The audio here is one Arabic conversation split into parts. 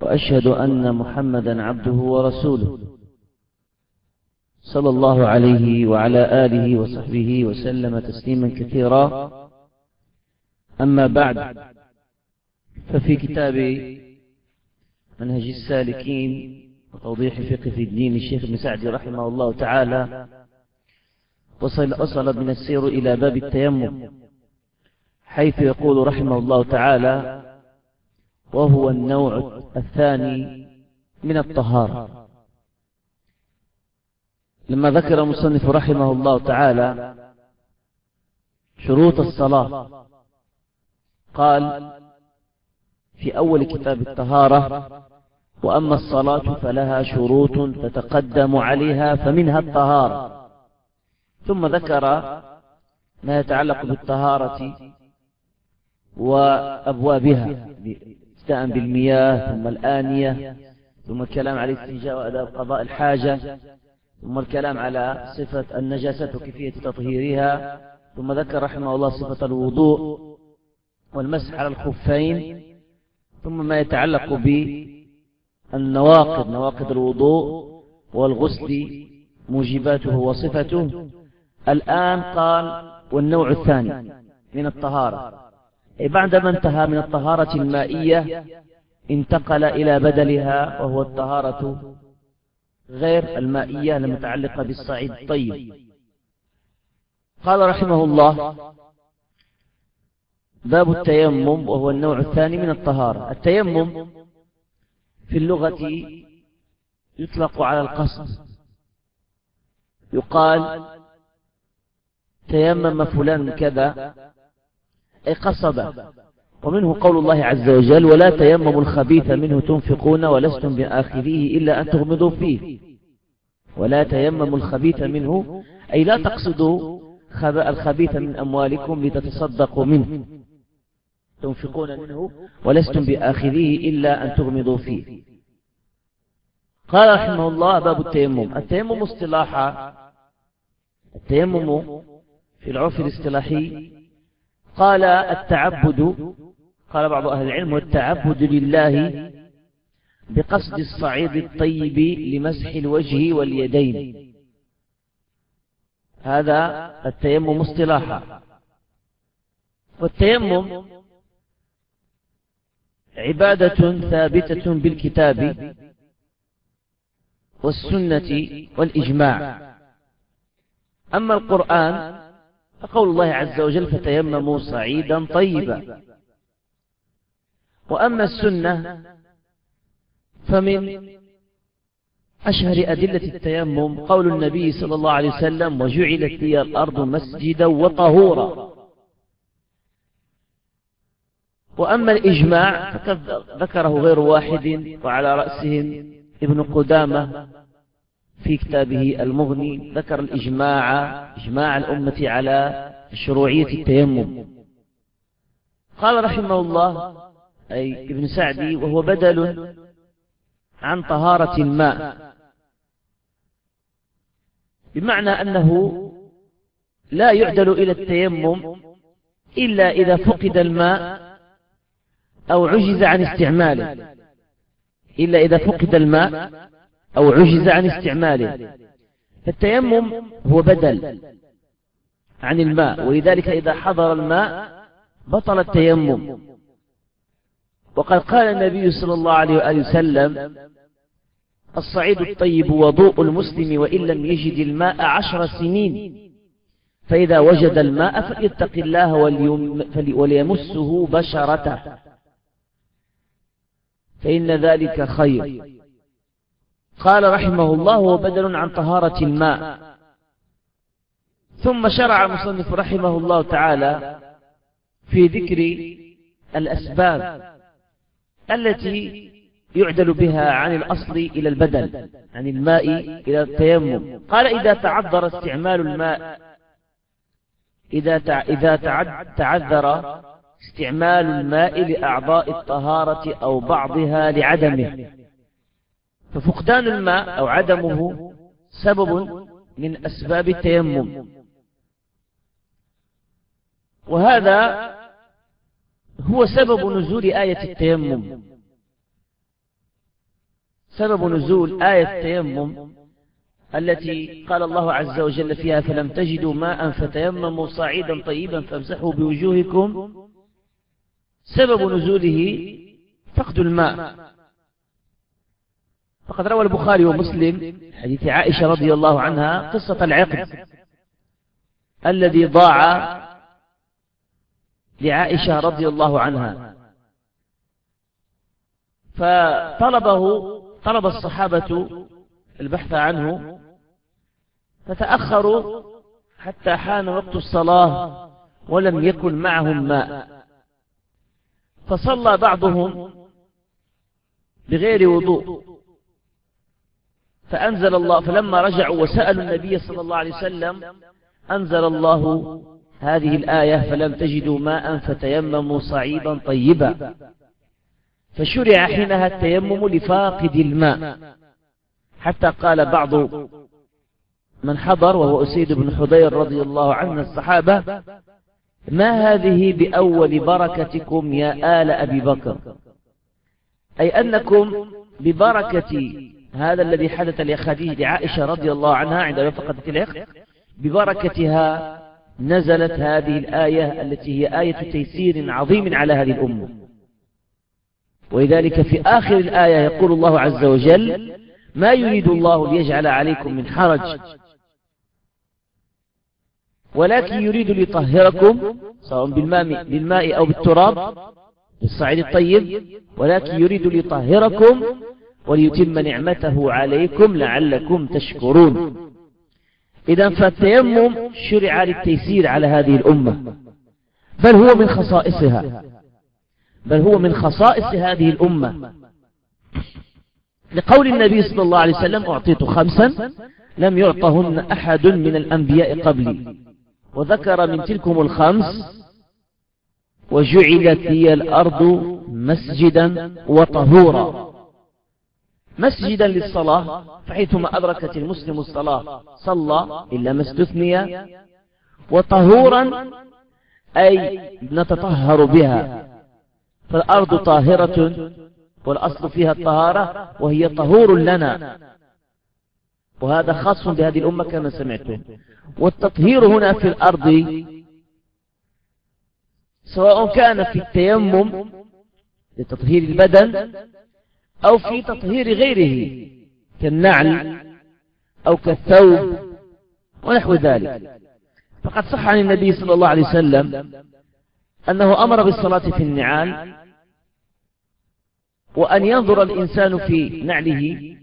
وأشهد أن محمدا عبده ورسوله صلى الله عليه وعلى آله وصحبه وسلم تسليما كثيرا. أما بعد ففي كتاب منهج السالكين وتوضيح فقه في الدين الشيخ ابن سعدي رحمه الله تعالى وصل أصل من السير إلى باب التيمم حيث يقول رحمه الله تعالى وهو النوع الثاني من الطهارة. لما ذكر المصنف رحمه الله تعالى شروط الصلاة قال في أول كتاب الطهارة وأما الصلاة فلها شروط تتقدم عليها فمنها الطهارة. ثم ذكر ما يتعلق بالطهارة وأبوابها. ابتداء بالمياه ثم الآنية ثم الكلام على الاستنجاء وأداء قضاء الحاجة ثم الكلام على صفة النجاسة وكيفية تطهيرها ثم ذكر رحمه الله صفة الوضوء والمسح على الخفين ثم ما يتعلق بالنواقض نواقض الوضوء والغسل موجباته وصفته. الآن قال والنوع الثاني من الطهارة. بعدما انتهى من الطهارة المائية انتقل إلى بدلها وهو الطهارة غير المائية المتعلقة بالصعيد. الطيب قال رحمه الله باب التيمم وهو النوع الثاني من الطهارة. التيمم في اللغة يطلق على القصد. يقال تيمم فلان كذا. قصد ومنه قول الله عز وجل ولا تيمموا الخبيث منه تنفقون ولستم بآخذيه إلا أن تغمضوا فيه. ولا تيمموا الخبيث منه. أي لا تقصدوا الخبيث من أموالكم لتتصدقوا منه. تنفقون منه ولستم بآخذيه إلا أن تغمضوا فيه. قال رحمه الله باب التيمم. التيمم. اصطلاحا. التيمم في العرف الاصطلاحي قال التعبد قال بعض أهل العلم والتعبد لله بقصد الصعيد الطيب لمسح الوجه واليدين. هذا التيمم اصطلاحا. والتيمم عبادة ثابتة بالكتاب والسنة والإجماع. أما القرآن فقول الله عز وجل فتيمموا صعيدا طيبا. وأما السنة فمن أشهر أدلة التيمم قول النبي صلى الله عليه وسلم وجعلت لي الأرض مسجدا وطهورا. وأما الإجماع فقد ذكره غير واحد وعلى رأسهم ابن قدامة في كتابه المغني ذكر الإجماع إجماع الأمة على شروعية التيمم. قال رحمه الله أي ابن سعدي وهو بدل عن طهارة الماء. بمعنى أنه لا يعدل إلى التيمم إلا إذا فقد الماء أو عجز عن استعماله. إلا إذا فقد الماء أو عجز عن استعماله. فالتيمم هو بدل عن الماء ولذلك إذا حضر الماء بطل التيمم. وقد قال النبي صلى الله عليه وآله وسلم الصعيد الطيب وضوء المسلم وإن لم يجد الماء عشر سنين. فإذا وجد الماء فليتق الله وليمسه بشرته. فإن ذلك خير. قال رحمه الله هو بدل عن طهارة الماء. ثم شرع المصنف رحمه الله تعالى في ذكر الأسباب التي يعدل بها عن الأصل إلى البدل عن الماء إلى التيمم. قال إذا تعذر استعمال الماء إذا إذا تعذر استعمال الماء لأعضاء الطهارة أو بعضها لعدمه. ففقدان الماء أو عدمه سبب من أسباب التيمم. وهذا هو سبب نزول آية التيمم. سبب نزول آية التيمم التي قال الله عز وجل فيها فلم تجدوا ماء فتيمموا صعيدا طيبا فامسحوا بوجوهكم. سبب نزوله فقد الماء. فقد روى البخاري ومسلم حديث عائشة رضي الله عنها قصة العقد الذي ضاع لعائشة رضي الله عنها. فطلبه طلب الصحابة البحث عنه فتأخروا حتى حان وقت الصلاة ولم يكن معهم ماء. فصلى بعضهم بغير وضوء. فأنزل الله فلما رجعوا وسألوا النبي صلى الله عليه وسلم أنزل الله هذه الآية فلم تجدوا ماء فتيمموا صعيدا طيبا. فشرع حينها التيمم لفاقد الماء. حتى قال بعض من حضر وهو أسيد بن حضير رضي الله عنه الصحابة ما هذه بأول بركتكم يا آل أبي بكر؟ أي أنكم ببركة هذا الذي حدث لخديجة عائشة رضي الله عنها عندما فقدت الإخ ببركتها نزلت هذه الآية التي هي آية تيسير عظيم على هذه الأمة ولذلك في آخر الآية يقول الله عز وجل ما يريد الله ليجعل عليكم من حرج ولكن يريد ليطهركم سواء بالماء, بالماء أو بالتراب بالصعيد الطيب ولكن يريد ليطهركم وليتم نعمته عليكم لعلكم تشكرون. إذا فالتيمم شرع للتيسير على هذه الأمة. بل هو من خصائصها. بل هو من خصائص هذه الأمة. لقول النبي صلى الله عليه وسلم أعطيت خمسا لم يعطهن أحد من الأنبياء قبلي. وذكر من تلكم الخمس وجعلت لي الأرض مسجدا وطهورا. مسجدا للصلاة فحيثما أدركت المسلم الصلاة صلى إلا ما استثني وطهورا أي نتطهر بها. فالأرض طاهرة والأصل فيها الطهارة وهي طهور لنا. وهذا خاص بهذه الأمة كما سمعتم. والتطهير هنا في الأرض سواء كان في التيمم لتطهير البدن أو في تطهير غيره كالنعل أو كالثوب ونحو ذلك. فقد صح عن النبي صلى الله عليه وسلم أنه أمر بالصلاة في النعال وأن ينظر الإنسان في نعله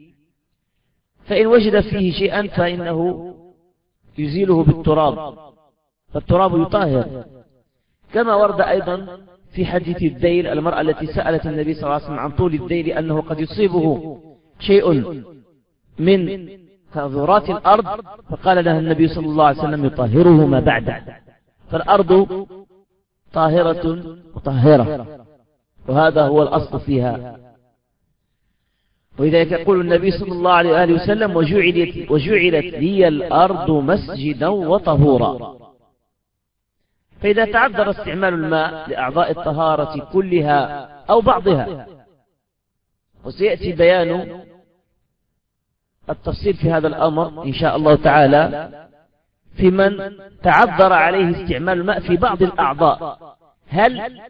فإن وجد فيه شيئا فإنه يزيله بالتراب فالتراب يطهر. كما ورد أيضا في حديث الذيل المرأة التي سألت النبي صلى الله عليه وسلم عن طول الذيل أنه قد يصيبه شيء من كذرات الأرض فقال لها النبي صلى الله عليه وسلم يطهره ما بعده. فالأرض طاهرة مطهرة وهذا هو الأصل فيها. ولذلك يقول النبي صلى الله عليه وآله وسلم وجعلت, وجعلت لي الأرض مسجدا وطهورا. فإذا تعذر استعمال الماء لأعضاء الطهارة كلها أو بعضها وسيأتي بيان التفصيل في هذا الأمر إن شاء الله تعالى في من تعذر عليه استعمال الماء في بعض الأعضاء. هل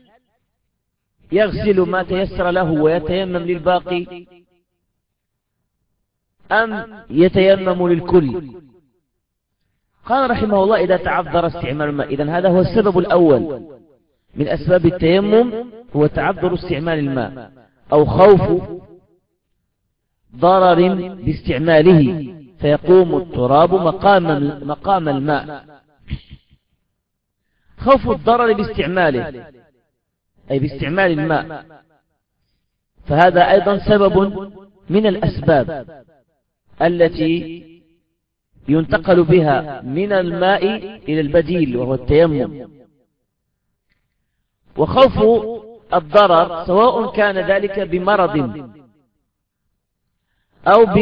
يغسل ما تيسر له ويتيمم للباقي؟ أم يتيمم للكل؟ قال رحمه الله إذا تعذر استعمال الماء. إذن هذا هو السبب الأول. من أسباب التيمم هو تعذر استعمال الماء أو خوف ضرر باستعماله. فيقوم التراب مقام, مقام الماء. خوف الضرر باستعماله. أي باستعمال الماء. فهذا أيضا سبب من الأسباب التي ينتقل بها من الماء إلى البديل وهو التيمم. وخوف الضرر سواء كان ذلك بمرض أو ب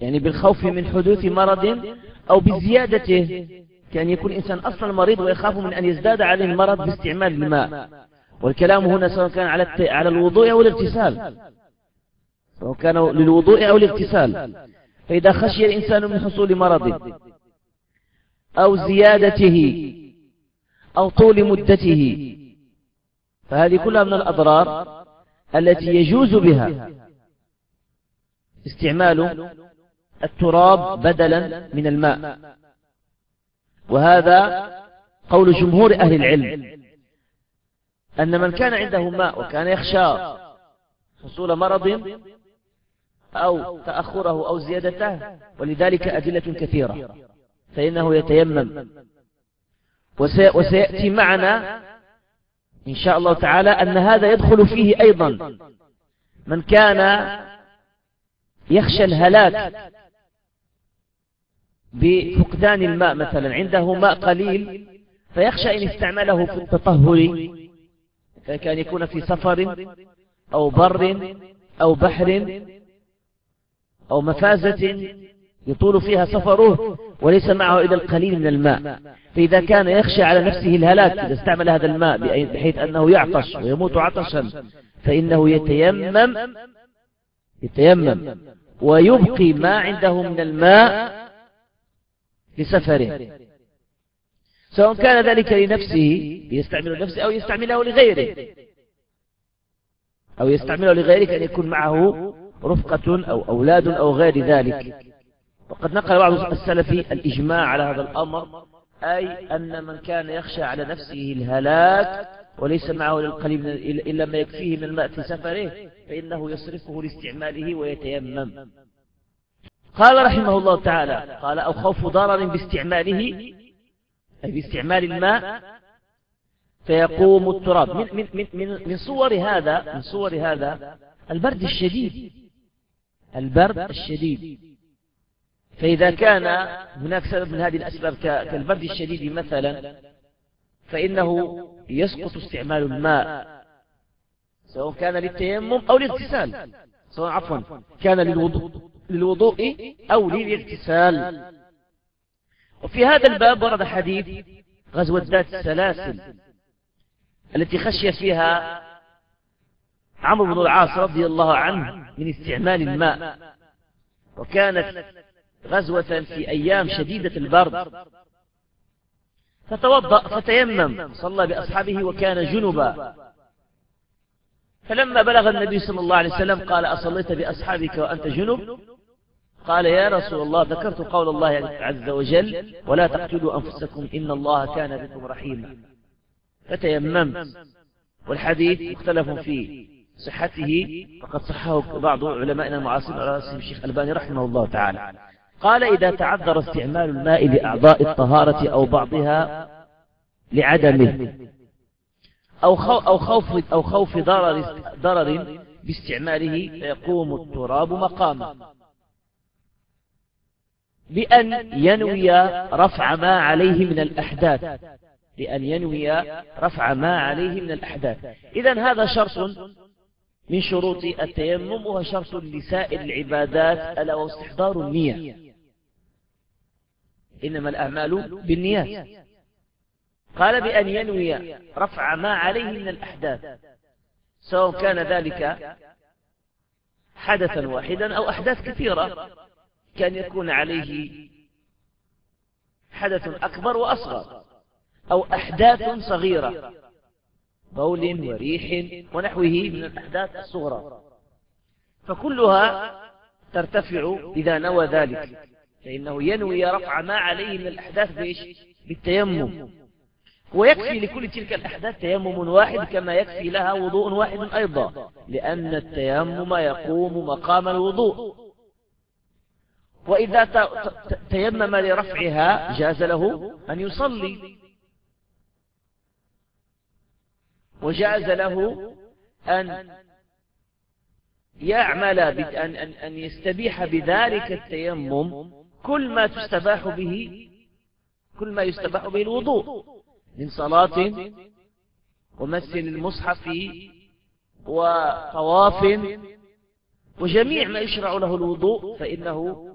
يعني بالخوف من حدوث مرض أو بزيادته كأن يكون الإنسان أصلا مريض ويخاف من أن يزداد عليه المرض باستعمال الماء. والكلام هنا سواء كان على على الوضوء أو الاغتسال. سواء كان للوضوء أو الاغتسال. فإذا خشي الإنسان من حصول مرض أو زيادته أو طول مدته فهذه كلها من الأضرار التي يجوز بها استعمال التراب بدلا من الماء. وهذا قول جمهور أهل العلم أن من كان عنده ماء وكان يخشى حصول مرض أو تأخره أو زيادته ولذلك أدلة كثيرة. فإنه يتيمم. وسيأتي معنا إن شاء الله تعالى أن هذا يدخل فيه أيضا. من كان يخشى الهلاك بفقدان الماء مثلا عنده ماء قليل فيخشى إن استعمله في التطهر كان يكون في سفر أو بر أو بحر أو مفازة يطول فيها سفره وليس معه إلا القليل من الماء. فإذا كان يخشى على نفسه الهلاك إذا استعمل هذا الماء بحيث أنه يعطش ويموت عطشا فإنه يتيمم يتيمم ويبقي ما عنده من الماء لسفره سواء كان ذلك لنفسه يستعمل نفسه أو يستعمله لغيره. أو يستعمله لغيره أن يكون معه رفقة أو أولاد أو غير ذلك. وقد نقل بعض السلف الإجماع على هذا الأمر أي أن من كان يخشى على نفسه الهلاك وليس معه للقليل إلا ما يكفيه من الماء في سفره فإنه يصرفه لاستعماله ويتيمم. قال رحمه الله تعالى قال أو خوف ضرر باستعماله أي باستعمال الماء فيقوم التراب. من, من, من, من, من صور هذا من صور هذا البرد الشديد. البرد الشديد. فإذا كان هناك سبب من هذه الأسباب كالبرد الشديد مثلا فإنه يسقط استعمال الماء سواء كان للتيمم أو للاغتسال سواء عفوا كان للوضوء للوضوء أو للاغتسال. وفي هذا الباب ورد حديث غزوة ذات السلاسل التي خشي فيها عمرو بن العاص رضي الله عنه من استعمال الماء. وكانت غزوة في أيام شديدة البرد. فتوضأ فتيمم صلى بأصحابه وكان جنبا. فلما بلغ النبي صلى الله عليه وسلم قال أصليت بأصحابك وأنت جنب؟ قال يا رسول الله ذكرت قول الله عز وجل ولا تقتلوا أنفسكم إن الله كان بكم رحيما. فتيممت والحديث مختلف في صحته وقد صحه بعض علمائنا المعاصرين على رأسهم الشيخ الباني رحمه الله تعالى. قال إذا تعذر استعمال الماء لأعضاء الطهارة أو بعضها لعدمه أو خوف أو خوف ضرر ضرر باستعماله فيقوم التراب مقامه. بأن ينوي رفع ما عليه من الأحداث بأن ينوي رفع ما عليه من الأحداث. إذا هذا شرط من شروط التيمم وهو شرط لسائر العبادات ألا واستحضار النية. إنما الأعمال بالنيات. قال بأن ينوي رفع ما عليه من الأحداث سواء كان ذلك حدثا واحدا أو أحداث كثيرة كان يكون عليه حدث أكبر وأصغر أو أحداث صغيرة. بول وريح ونحوه من الأحداث الصغرى. فكلها ترتفع إذا نوى ذلك. فإنه ينوي رفع ما عليه من الأحداث بإيش؟ بالتيمم. ويكفي لكل تلك الأحداث تيمم واحد كما يكفي لها وضوء واحد أيضا لأن التيمم يقوم مقام الوضوء. وإذا تيمم لرفعها جاز له أن يصلي. وجاز له أن يعمل أن, أن, أن يستبيح بذلك التيمم كل ما تستباح به كل ما يستباح به الوضوء من صلاة ومس المصحف وطواف وجميع ما يشرع له الوضوء فإنه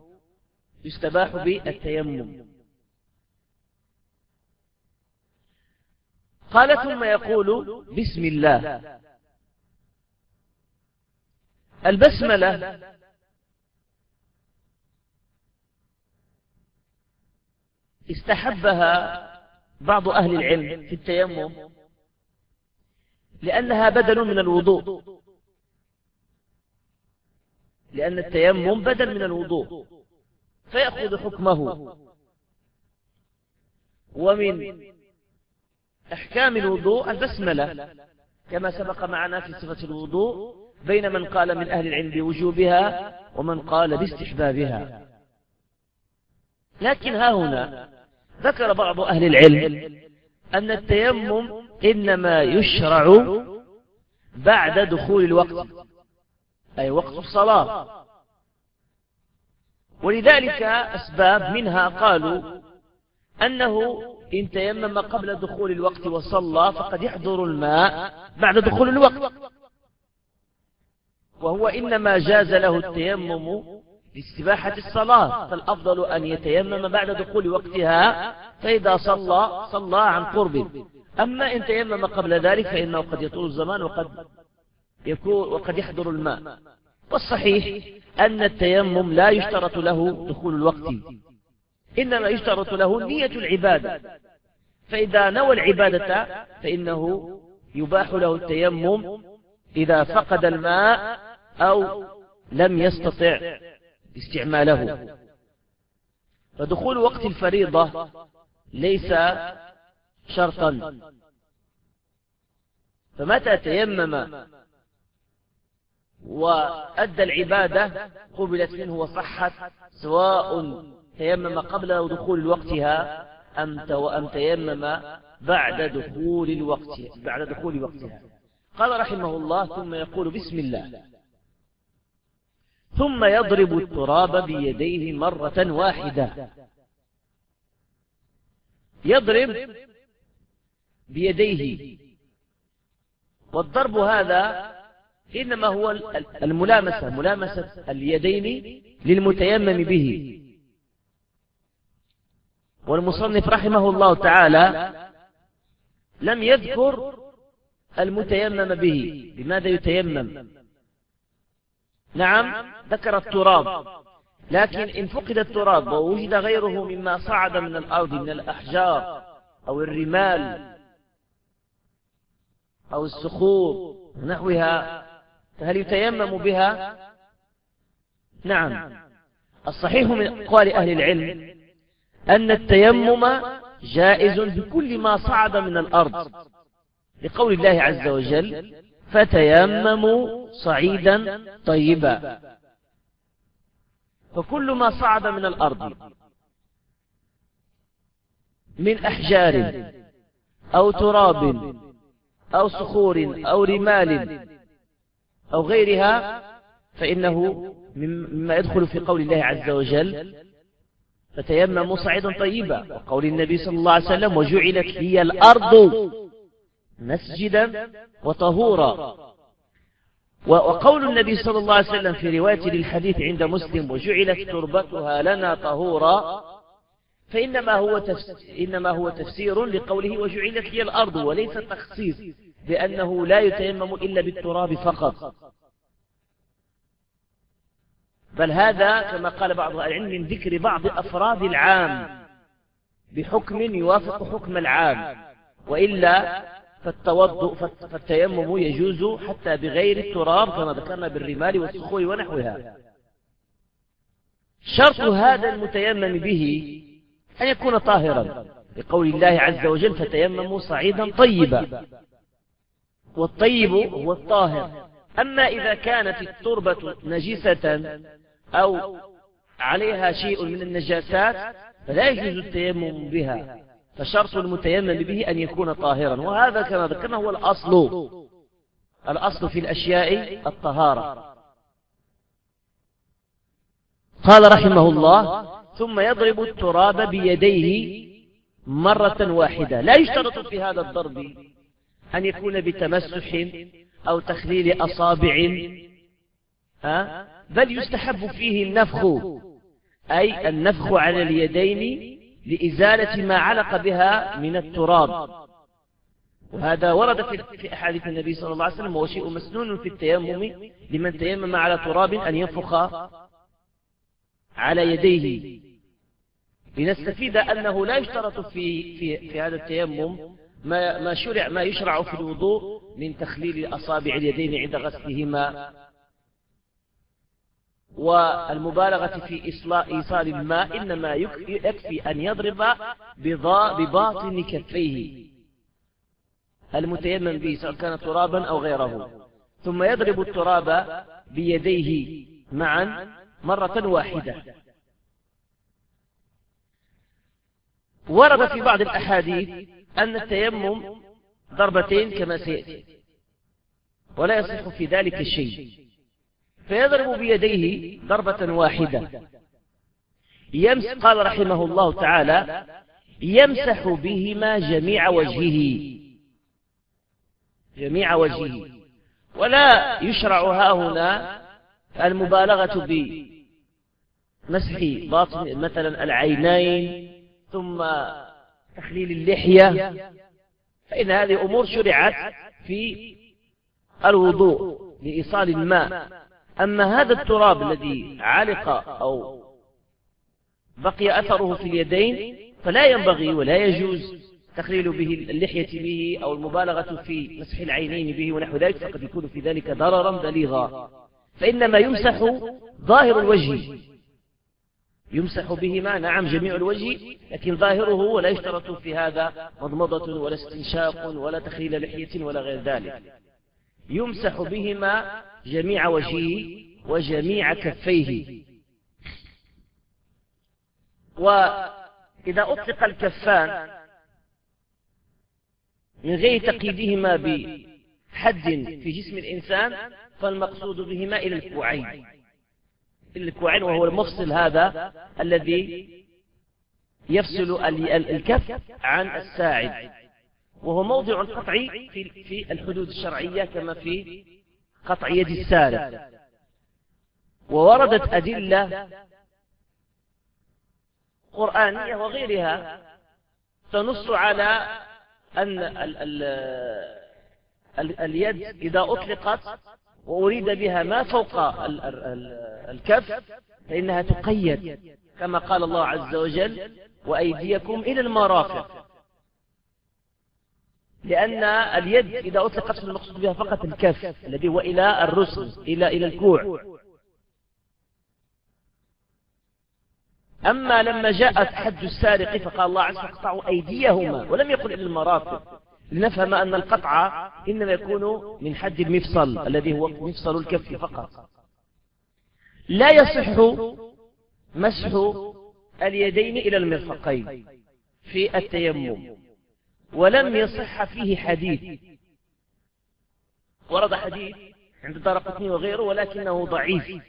يستباح بالتيمم. قال ثم يقول بسم الله. البسملة استحبها بعض أهل العلم في التيمم لأنها بدل من الوضوء. لأن التيمم بدل من الوضوء. فيأخذ حكمه. ومن أحكام الوضوء البسملة كما سبق معنا في صفة الوضوء بين من قال من أهل العلم بوجوبها ومن قال باستحبابها. لكن ها هنا ذكر بعض أهل العلم أن التيمم إنما يشرع بعد دخول الوقت أي وقت الصلاة. ولذلك أسباب منها قالوا أنه إن تيمم قبل دخول الوقت وصلى فقد يحضر الماء بعد دخول الوقت. وهو إنما جاز له التيمم لاستباحة الصلاة فالأفضل أن يتيمم بعد دخول وقتها فإذا صلى صلى عن قرب. أما إن تيمم قبل ذلك فإنه قد يطول الزمان وقد يكون وقد يحضر الماء. والصحيح أن التيمم لا يشترط له دخول الوقت. إنما يشترط له نية العبادة. فإذا نوى العبادة فإنه يباح له التيمم إذا فقد الماء أو لم يستطع استعماله. فدخول وقت الفريضة ليس شرطا. فمتى تيمم وأدى العبادة قبلت منه وصحت سواء تيمم قبل دخول وقتها أم أم تيمم بعد دخول الوقت بعد دخول وقتها. قال رحمه الله ثم يقول بسم الله. ثم يضرب التراب بيديه مرة واحدة. يضرب بيديه. والضرب هذا إنما هو الملامسة ملامسة اليدين للمتيمم به. والمصنف رحمه الله تعالى لم يذكر المتيمم به. بماذا يتيمم؟ نعم ذكر التراب. لكن إن فقد التراب ووجد غيره مما صعد من الأرض من الأحجار أو الرمال أو الصخور ونحوها فهل يتيمم بها؟ نعم. الصحيح من أقوال أهل العلم أن التيمم جائز بكل ما صعد من الأرض. لقول الله عز وجل فتيمموا صعيدا طيبا. فكل ما صعد من الأرض من أحجار أو تراب أو صخور أو رمال أو غيرها فإنه مما يدخل في قول الله عز وجل فتيمموا صعيدا طيبا. وقول النبي صلى الله عليه وسلم وجعلت لي الأرض مسجدا وطهورا. وقول النبي صلى الله عليه وسلم في رواية للحديث عند مسلم وجعلت تربتها لنا طهورا فإنما هو تفسير, إنما هو تفسير لقوله وجعلت لي الأرض وليس تخصيص بأنه لا يتيمم إلا بالتراب فقط. بل هذا كما قال بعض العلم من ذكر بعض أفراد العام بحكم يوافق حكم العام وإلا فالتوضؤ فالتيمم يجوز حتى بغير التراب كما ذكرنا بالرمال والصخور ونحوها. شرط هذا المتيمم به أن يكون طاهرا لقول الله عز وجل فتيمموا صعيدا طيبا والطيب هو الطاهر. أما إذا كانت التربة نجسة أو عليها شيء من النجاسات فلا يجوز التيمم بها فشرط المتيمم به أن يكون طاهرا. وهذا كما ذكرنا هو الأصل الأصل في الأشياء الطهارة. قال رحمه الله ثم يضرب التراب بيديه مرة واحدة. لا يشترط في هذا الضرب أن يكون بتمسح أو تخليل أصابع بل يستحب فيه النفخ أي النفخ على اليدين لإزالة ما علق بها من التراب. وهذا ورد في أحاديث النبي صلى الله عليه وسلم وهو شيء مسنون في التيمم لمن تيمم على تراب أن ينفخ على يديه. لنستفيد أنه لا يشترط في, في, في هذا التيمم ما, ما, شرع ما يشرع في الوضوء من تخليل أصابع اليدين عند غسلهما. والمبالغة في إيصال الماء إنما يكفي أن يضرب بباطن كفيه. المتيمم به سواء كان ترابا أو غيره. ثم يضرب التراب بيديه معا مرة واحدة. ورد في بعض الأحاديث أن التيمم ضربتين كما سيأتي. ولا يصح في ذلك شيء. فيضرب بيديه ضربة واحدة. يمس قال رحمه الله تعالى يمسح بهما جميع وجهه. جميع وجهه. ولا يشرع ها هنا المبالغة بمسح باطن مثلا العينين ثم تخليل اللحية. فإن هذه أمور شرعت في الوضوء لإيصال الماء. أما هذا التراب الذي علق أو بقي أثره في اليدين فلا ينبغي ولا يجوز تخليل به اللحية به أو المبالغة في مسح العينين به ونحو ذلك فقد يكون في ذلك ضررا بليغا. فإنما يمسح ظاهر الوجه. يمسح بهما نعم جميع الوجه لكن ظاهره ولا يشترط في هذا مضمضة ولا استنشاق ولا تخليل لحية ولا غير ذلك. يمسح بهما جميع وجهه وجميع كفيه. وإذا أطلق الكفان من غير تقييدهما بحد في جسم الإنسان فالمقصود بهما إلى الكوعين. الكوعين وهو المفصل هذا الذي يفصل الكف عن الساعد. وهو موضع القطع في في الحدود الشرعية كما في قطع يد السارق. ووردت أدلة قرآنية وغيرها تنص على أن ال ال ال اليد إذا أطلقت وأريد بها ما فوق الكف فإنها تقيد كما قال الله عز وجل وأيديكم إلى المرافق. لأن اليد إذا أطلقت فالمقصود بها فقط الكف الذي هو إلى الرسل إلى إلى الكوع. أما لما جاءت حد السارق فقال الله عز وجل اقطعوا أيديهما ولم يقل إلى المرافق. لنفهم أن القطع إنما يكون من حد المفصل الذي هو مفصل الكف فقط. لا يصح مسح اليدين إلى المرفقين في التيمم. ولم يصح فيه حديث. ورد حديث عند دار قطني وغيره ولكنه ضعيف.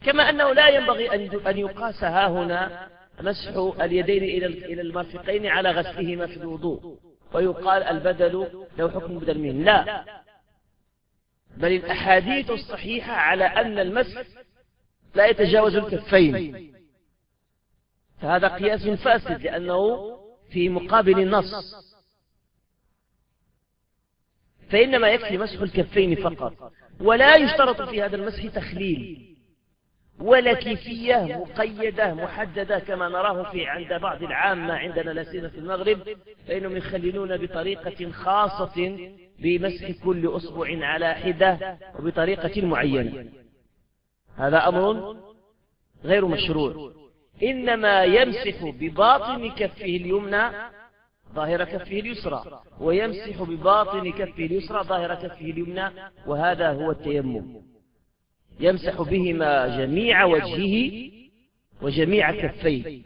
كما أنه لا ينبغي أن يقاس ها هنا مسح اليدين إلى المرفقين على غسلهما في الوضوء. ويقال البدل له حكم بدل منه لا. بل الأحاديث الصحيحة على أن المسح لا يتجاوز الكفين. فهذا قياس فاسد لأنه في مقابل النص. فإنما يكفي مسح الكفين فقط. ولا يشترط في هذا المسح تخليل. ولا كيفية مقيدة محددة كما نراه في عند بعض العامة عندنا لا في المغرب. فإنهم يخللون بطريقة خاصة بمسح كل أصبع على حدة وبطريقة معينة. هذا أمر غير مشروع. إنما يمسح بباطن كفه اليمنى ظاهر كفه اليسرى ويمسح بباطن كفه اليسرى ظاهر كفه اليمنى وهذا هو التيمم. يمسح بهما جميع وجهه وجميع كفيه.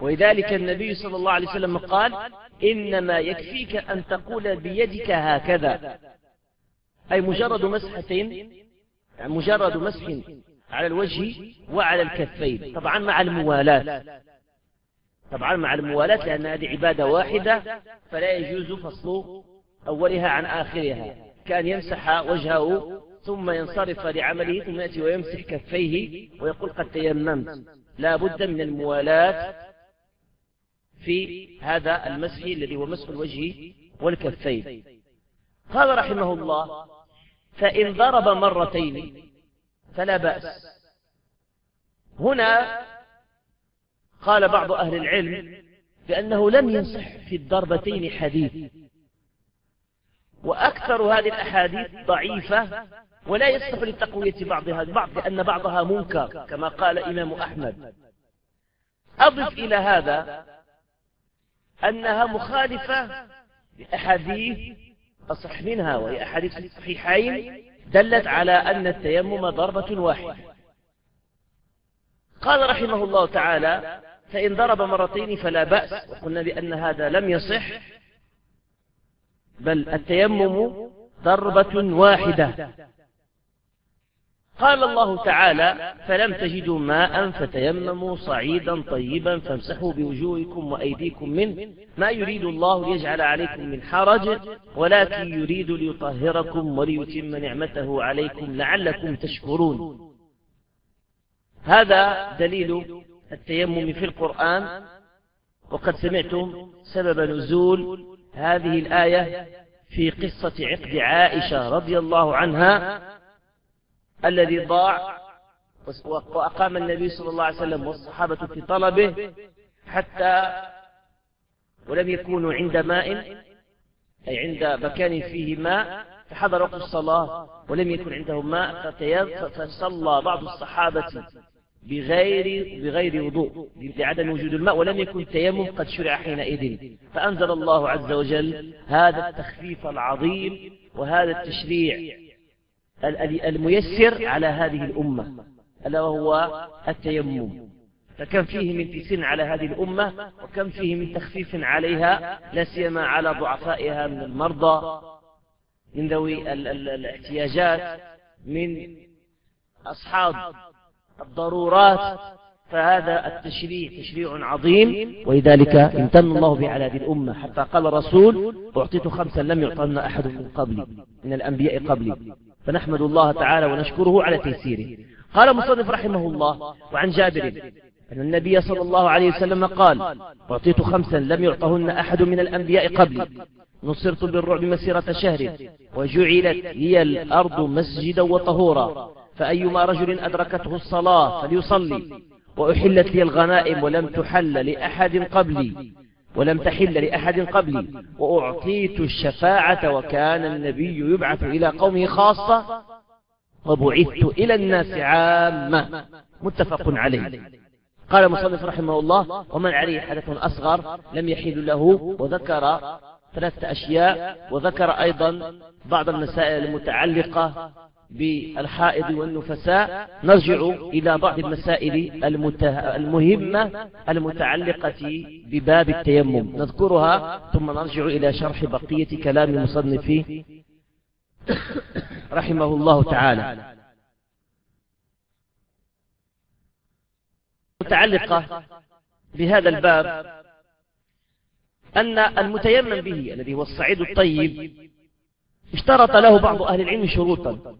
ولذلك النبي صلى الله عليه وسلم قال إنما يكفيك أن تقول بيدك هكذا. أي مجرد مسحة مجرد مسح على الوجه وعلى الكفين. طبعا مع الموالاة. طبعا مع الموالاة لأن هذه عبادة واحدة فلا يجوز فصل أولها عن آخرها. كان يمسح وجهه ثم ينصرف لعمله ثم يأتي ويمسح كفيه ويقول قد تيممت. لا بد من الموالاة في هذا المسح الذي هو مسح الوجه والكفين. قال رحمه الله فإن ضرب مرتين فلا بأس. هنا قال بعض أهل العلم بأنه لم ينصح في الضربتين حديث. وأكثر هذه الأحاديث ضعيفة ولا يصح لتقوية بعضها البعض لأن بعضها منكر كما قال إمام أحمد. أضف إلى هذا أنها مخالفة لأحاديث أصح منها وهي أحاديث الصحيحين دلت على أن التيمم ضربة واحدة. قال رحمه الله تعالى فإن ضرب مرتين فلا بأس. وقلنا بأن هذا لم يصح بل التيمم ضربة واحدة. قال الله تعالى فلم تجدوا ماء فتيمموا صعيدا طيبا فامسحوا بوجوهكم وأيديكم منه. ما يريد الله ليجعل عليكم من حرج ولكن يريد ليطهركم وليتم نعمته عليكم لعلكم تشكرون. هذا دليل التيمم في القرآن. وقد سمعتم سبب نزول هذه الآية في قصة عقد عائشة رضي الله عنها. الذي ضاع وأقام النبي صلى الله عليه وسلم والصحابة في طلبه حتى ولم يكونوا عند ماء أي عند مكان فيه ماء فحضر وقت الصلاة ولم يكن عندهم ماء فصلى بعض الصحابة بغير بغير وضوء لعدم وجود الماء ولم يكن تيمم قد شرع حينئذ. فأنزل الله عز وجل هذا التخفيف العظيم وهذا التشريع الميسر على هذه الأمة ألا وهو التيمم. فكم فيه من تيسير على هذه الأمة وكم فيه من تخفيف عليها لا سيما على ضعفائها من المرضى. من ذوي الاحتياجات من أصحاب الضرورات فهذا التشريع تشريع عظيم ولذلك امتن الله به على هذه الأمة. حتى قال الرسول أعطيت خمسا لم يعطن أحد من قبلي من الأنبياء قبلي. فنحمد الله تعالى ونشكره على تيسيره. قال مصنف رحمه الله وعن جابر أن النبي صلى الله عليه وسلم قال أعطيت خمسا لم يعطهن أحد من الأنبياء قبلي. نصرت بالرعب مسيرة شهر وجعلت هي الأرض مسجدا وطهورا. فأيما رجل أدركته الصلاة فليصلي. وأحلت لي الغنائم ولم تحل لأحد قبلي ولم تحل لأحد قبلي وأعطيت الشفاعة وكان النبي يبعث إلى قومه خاصة وبعثت إلى الناس عامة. متفق عليه. قال مصنف رحمه الله ومن عليه حدث أصغر لم يحل له وذكر ثلاثة أشياء وذكر أيضا بعض المسائل المتعلقة بالحائض والنفساء نرجع إلى بعض المسائل المهمة المتعلقة بباب التيمم. نذكرها ثم نرجع إلى شرح بقية كلام المصنف. رحمه الله تعالى. متعلقة بهذا الباب أن المتيمم به الذي هو الصعيد الطيب اشترط له بعض أهل العلم شروطا.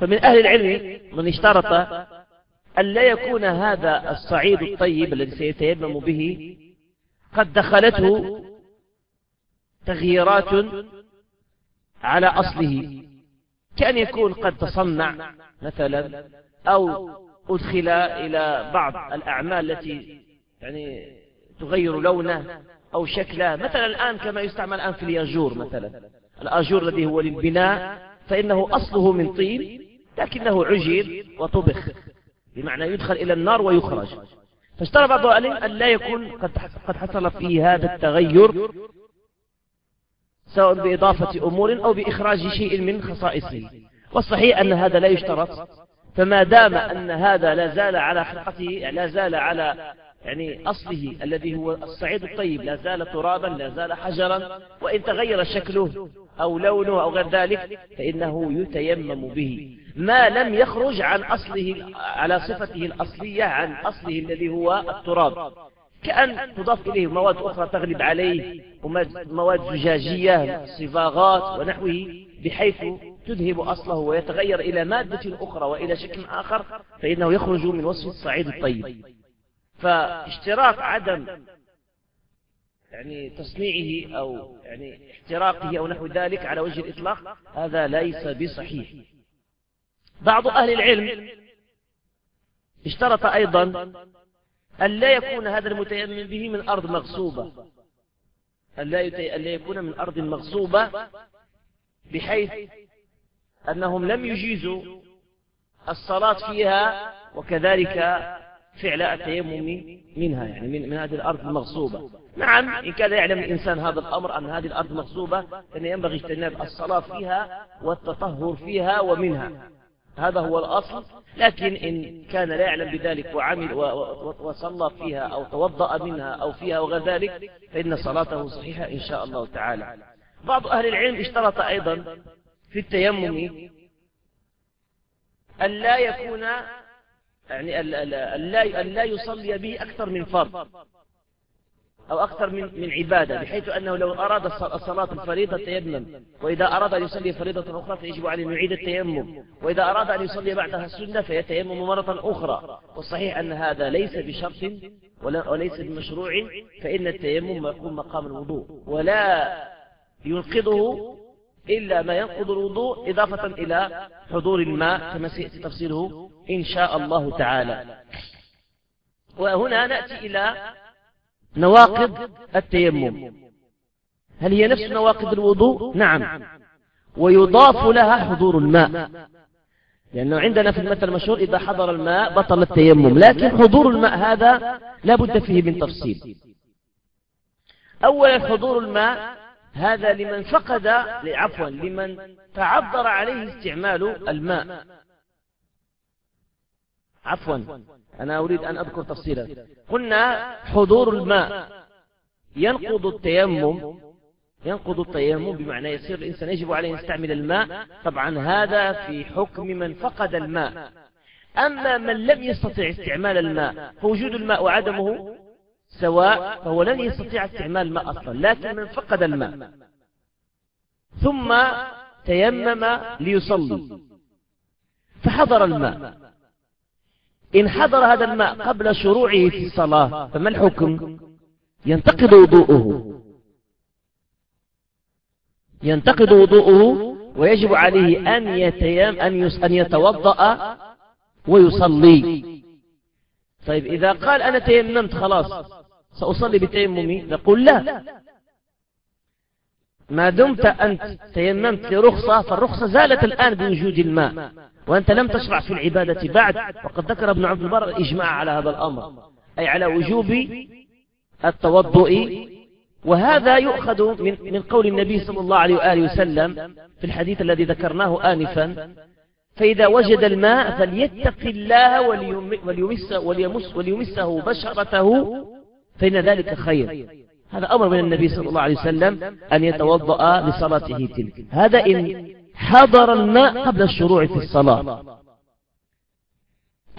فمن أهل العلم من اشترط أن لا يكون هذا الصعيد الطيب الذي سيتيمم به قد دخلته تغييرات على أصله. كأن يكون قد تصنع مثلا أو أدخل إلى بعض الأعمال التي يعني تغير لونه أو شكله. مثلا الآن كما يستعمل الآن في الياجور مثلا. الآجور الذي هو للبناء فإنه أصله من طين لكنه عجر وطبخ بمعنى يدخل إلى النار ويخرج. فاشترى بعض العلم أن لا يكون قد حصل فيه هذا التغير سواء بإضافة أمور أو بإخراج شيء من خصائصه. والصحيح أن هذا لا يشترط فما دام أن هذا لا زال على حقته لا زال على يعني أصله الذي هو الصعيد الطيب لا زال ترابا لا زال حجرا. وإن تغير شكله أو لونه أو غير ذلك فإنه يتيمم به. ما لم يخرج عن أصله على صفته الأصلية عن أصله الذي هو التراب. كأن تضاف إليه مواد أخرى تغلب عليه ومواد زجاجية صباغات ونحوه بحيث تذهب أصله ويتغير إلى مادة أخرى وإلى شكل آخر فإنه يخرج من وصف الصعيد الطيب. فاشتراك عدم يعني تصنيعه أو يعني احتراقه أو نحو ذلك على وجه الإطلاق هذا ليس بصحيح. بعض أهل العلم اشترط أيضا أن لا يكون هذا المتيمم به من أرض مغصوبة. أن لا, يكون من أرض مغصوبة بحيث أنهم لم يجيزوا الصلاة فيها وكذلك فعل التيمم منها يعني من, من هذه الأرض المغصوبة. نعم إن كان يعلم الإنسان هذا الأمر أن هذه الأرض مغصوبة فإن ينبغي اجتناب الصلاة فيها والتطهر فيها ومنها. هذا هو الأصل لكن إن كان لا يعلم بذلك وعمل وصلى فيها أو توضأ منها أو فيها وغير ذلك فإن صلاته صحيحة إن شاء الله تعالى. بعض أهل العلم اشترط أيضا في التيمم أن لا يكون يعني أن لا يصلي به أكثر من فرض. أو أكثر من من عبادة بحيث أنه لو أراد الصلاة الفريضة تيمم وإذا أراد أن يصلي فريضة أخرى فيجب عليه أن يعيد التيمم وإذا أراد أن يصلي بعدها السنة فيتيمم مرة أخرى. والصحيح أن هذا ليس بشرط وليس بمشروع فإن التيمم يكون مقام الوضوء ولا ينقضه إلا ما ينقض الوضوء إضافة إلى حضور الماء كما سيأتي تفصيله إن شاء الله تعالى. وهنا نأتي إلى نواقض التيمم. هل هي نفس نواقض الوضوء؟ نعم. ويضاف لها حضور الماء. لأنه عندنا في المثل المشهور إذا حضر الماء بطل التيمم. لكن حضور الماء هذا لا بد فيه من تفصيل. أولا حضور الماء هذا لمن فقد عفوا لمن تعذر عليه استعمال الماء. عفوا. أنا أريد أن أذكر تفصيلا. قلنا حضور الماء. ينقض التيمم. ينقض التيمم بمعنى يصير الإنسان يجب عليه أن يستعمل الماء. طبعا هذا في حكم من فقد الماء. أما من لم يستطع استعمال الماء فوجود الماء وعدمه سواء فهو لن يستطيع استعمال الماء أصلا. لكن من فقد الماء. ثم تيمم ليصلي. فحضر الماء. إن حضر هذا الماء قبل شروعه في الصلاة فما الحكم؟ ينتقد وضوءه. ينتقد وضوءه ويجب عليه أن يتيم أن يتوضأ ويصلي. طيب إذا قال أنا تيممت خلاص سأصلي بتيممي؟ نقول لا. ما دمت أنت تيممت لرخصة فالرخصة زالت الآن بوجود الماء وأنت لم تشرع في العبادة بعد وقد ذكر ابن عبد البر الإجماع على هذا الأمر أي على وجوب التوضؤ وهذا يؤخذ من, من قول النبي صلى الله عليه وآله وسلم في الحديث الذي ذكرناه آنفا فإذا وجد الماء فليتق الله وليمس وليمس وليمسه بشرته فإن ذلك خير. هذا أمر من النبي صلى الله عليه وسلم أن يتوضأ لصلاته تلك. هذا إن حضر الماء قبل الشروع في الصلاة.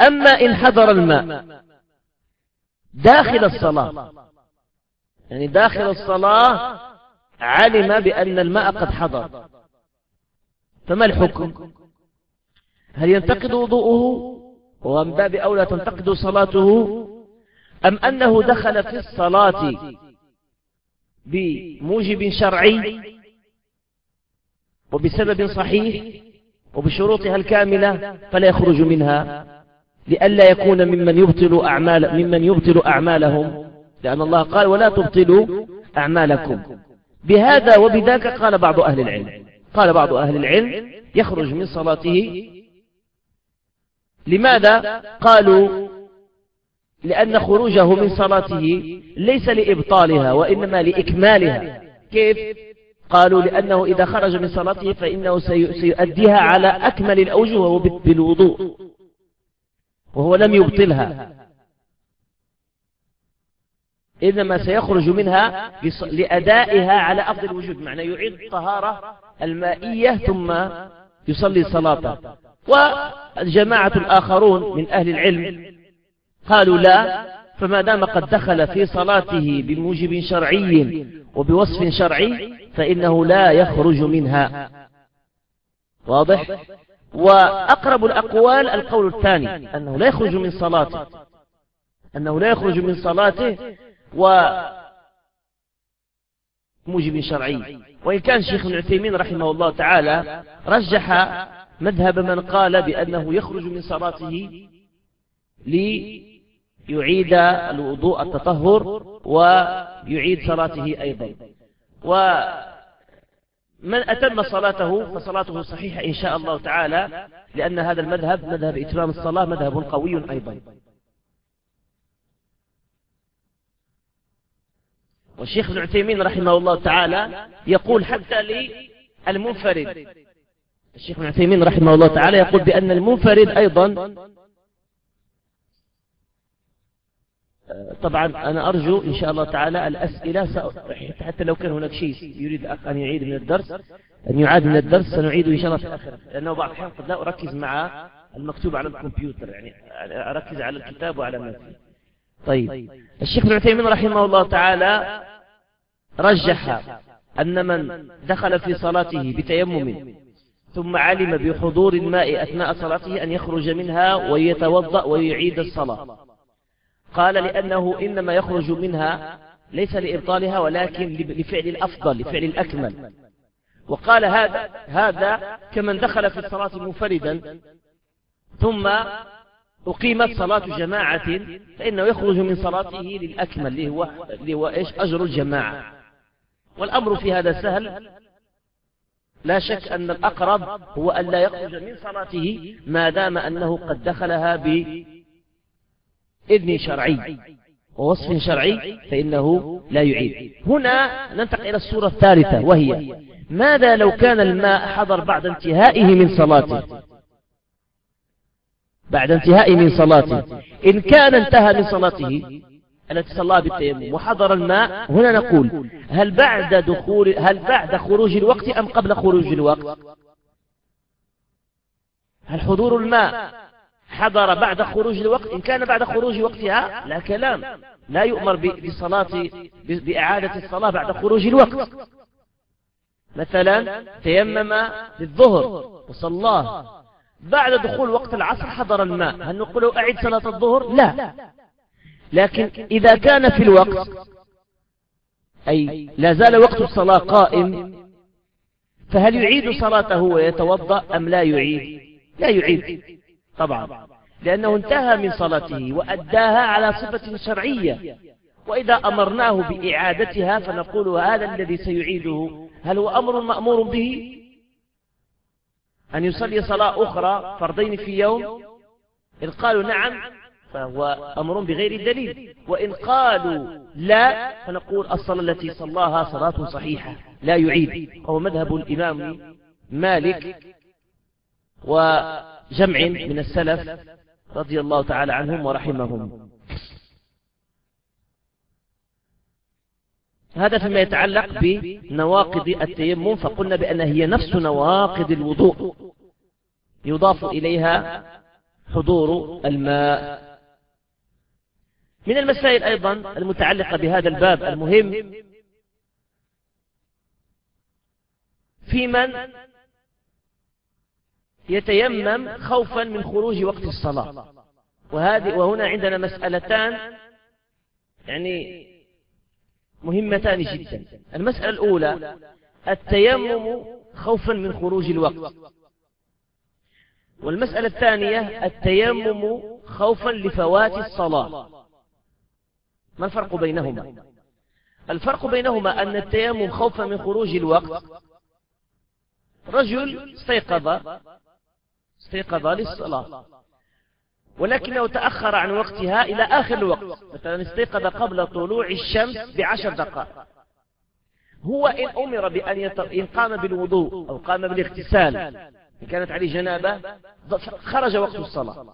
أما إن حضر الماء داخل الصلاة يعني داخل الصلاة علم بأن الماء قد حضر. فما الحكم؟ هل ينتقد وضوءه؟ ومن باب أولى تنتقد صلاته؟ أم أنه دخل في الصلاة بموجب شرعي وبسبب صحيح وبشروطها الكاملة فلا يخرج منها لئلا يكون ممن يبطل أعمال ممن يبطل أعمالهم. لأن الله قال ولا تبطلوا أعمالكم. بهذا وبذاك قال بعض أهل العلم. قال بعض أهل العلم يخرج من صلاته. لماذا؟ قالوا لأن خروجه من صلاته ليس لإبطالها وإنما لإكمالها. كيف؟ قالوا لأنه إذا خرج من صلاته فإنه سيؤديها على أكمل الأوجه وهو بالوضوء. وهو لم يبطلها. إنما سيخرج منها لأدائها على أفضل الوجود. معنى يعيد الطهارة المائية ثم يصلي صلاته. والجماعة الآخرون من أهل العلم قالوا لا فما دام قد دخل في صلاته بموجب شرعي وبوصف شرعي فإنه لا يخرج منها. واضح؟ وأقرب الأقوال القول الثاني أنه لا يخرج من صلاته. أنه لا يخرج من صلاته وموجب شرعي. وإن كان شيخ ابن عثيمين رحمه الله تعالى رجح مذهب من قال بأنه يخرج من صلاته ليعيد الوضوء التطهر ويعيد صلاته أيضا. ومن أتم صلاته فصلاته صحيحة إن شاء الله تعالى لأن هذا المذهب مذهب إتمام الصلاة مذهب قوي أيضا. والشيخ ابن عثيمين رحمه الله تعالى يقول حتى للمنفرد الشيخ ابن عثيمين رحمه الله تعالى يقول بأن المنفرد أيضا طبعا أنا أرجو إن شاء الله تعالى الأسئلة حتى لو كان هناك شيء يريد أن يعيد من الدرس أن يعاد من الدرس سنعيده إن شاء الله في الآخرة لأنه بعض الأحيان قد لا أركز مع المكتوب على الكمبيوتر يعني أركز على الكتاب وعلى ما فيه. طيب الشيخ ابن عثيمين رحمه الله تعالى رجح أن من دخل في صلاته بتيمم ثم علم بحضور الماء أثناء صلاته أن يخرج منها ويتوضأ ويعيد الصلاة. قال لأنه إنما يخرج منها ليس لإبطالها ولكن لفعل الأفضل لفعل الأكمل. وقال هذا هذا كمن دخل في الصلاة منفردا ثم أقيمت صلاة جماعة فإنه يخرج من صلاته للأكمل اللي هو, اللي هو إيش؟ أجر الجماعة. والأمر في هذا سهل. لا شك أن الأقرب هو أن لا يخرج من صلاته ما دام أنه قد دخلها بإذن شرعي. ووصف شرعي فإنه لا يعيد هنا ننتقل إلى الصورة الثالثة وهي ماذا لو كان الماء حضر بعد انتهائه من صلاته؟ بعد انتهائه من صلاته. إن كان انتهى من صلاته التي صلى بالتيمم وحضر الماء هنا نقول هل بعد دخول هل بعد خروج الوقت أم قبل خروج الوقت؟ هل حضور الماء حضر بعد خروج الوقت إن كان بعد خروج وقتها لا كلام. لا يؤمر بصلاة بإعادة الصلاة بعد خروج الوقت. مثلا تيمم للظهر وصلاه. بعد دخول وقت العصر حضر الماء. هل نقول أعد صلاة الظهر؟ لا. لكن إذا كان في الوقت أي لا زال وقت الصلاة قائم فهل يعيد صلاته ويتوضأ أم لا يعيد؟ لا يعيد. طبعا. لأنه انتهى من صلاته وأداها على صفة شرعية. وإذا أمرناه بإعادتها فنقول هذا الذي سيعيده. هل هو أمر مأمور به؟ أن يصلي صلاة أخرى فرضين في يوم؟ إذ قالوا نعم فهو أمر بغير دليل. وإن قالوا لا فنقول الصلاة التي صلاها صلاة صحيحة لا يعيد. وهو مذهب الإمام مالك وجمع من السلف. رضي الله تعالى عنهم ورحمهم. هذا فيما يتعلق بنواقض التيمم فقلنا بأن هي نفس نواقض الوضوء. يضاف إليها حضور الماء. من المسائل أيضا المتعلقة بهذا الباب المهم في من يتيمم خوفا من خروج وقت الصلاة. وهذه وهنا عندنا مسألتان يعني مهمتان جدا. المسألة الأولى التيمم خوفا من خروج الوقت. والمسألة الثانية التيمم خوفا لفوات الصلاة. ما الفرق بينهما؟ الفرق بينهما أن التيمم خوفا من خروج الوقت. رجل استيقظ استيقظ للصلاة. ولكنه تأخر عن وقتها إلى آخر الوقت. مثلا استيقظ قبل طلوع الشمس بعشر دقائق. هو إن أمر بأن يت... إن قام بالوضوء أو قام بالاغتسال إن كانت عليه جنابة خرج وقت الصلاة.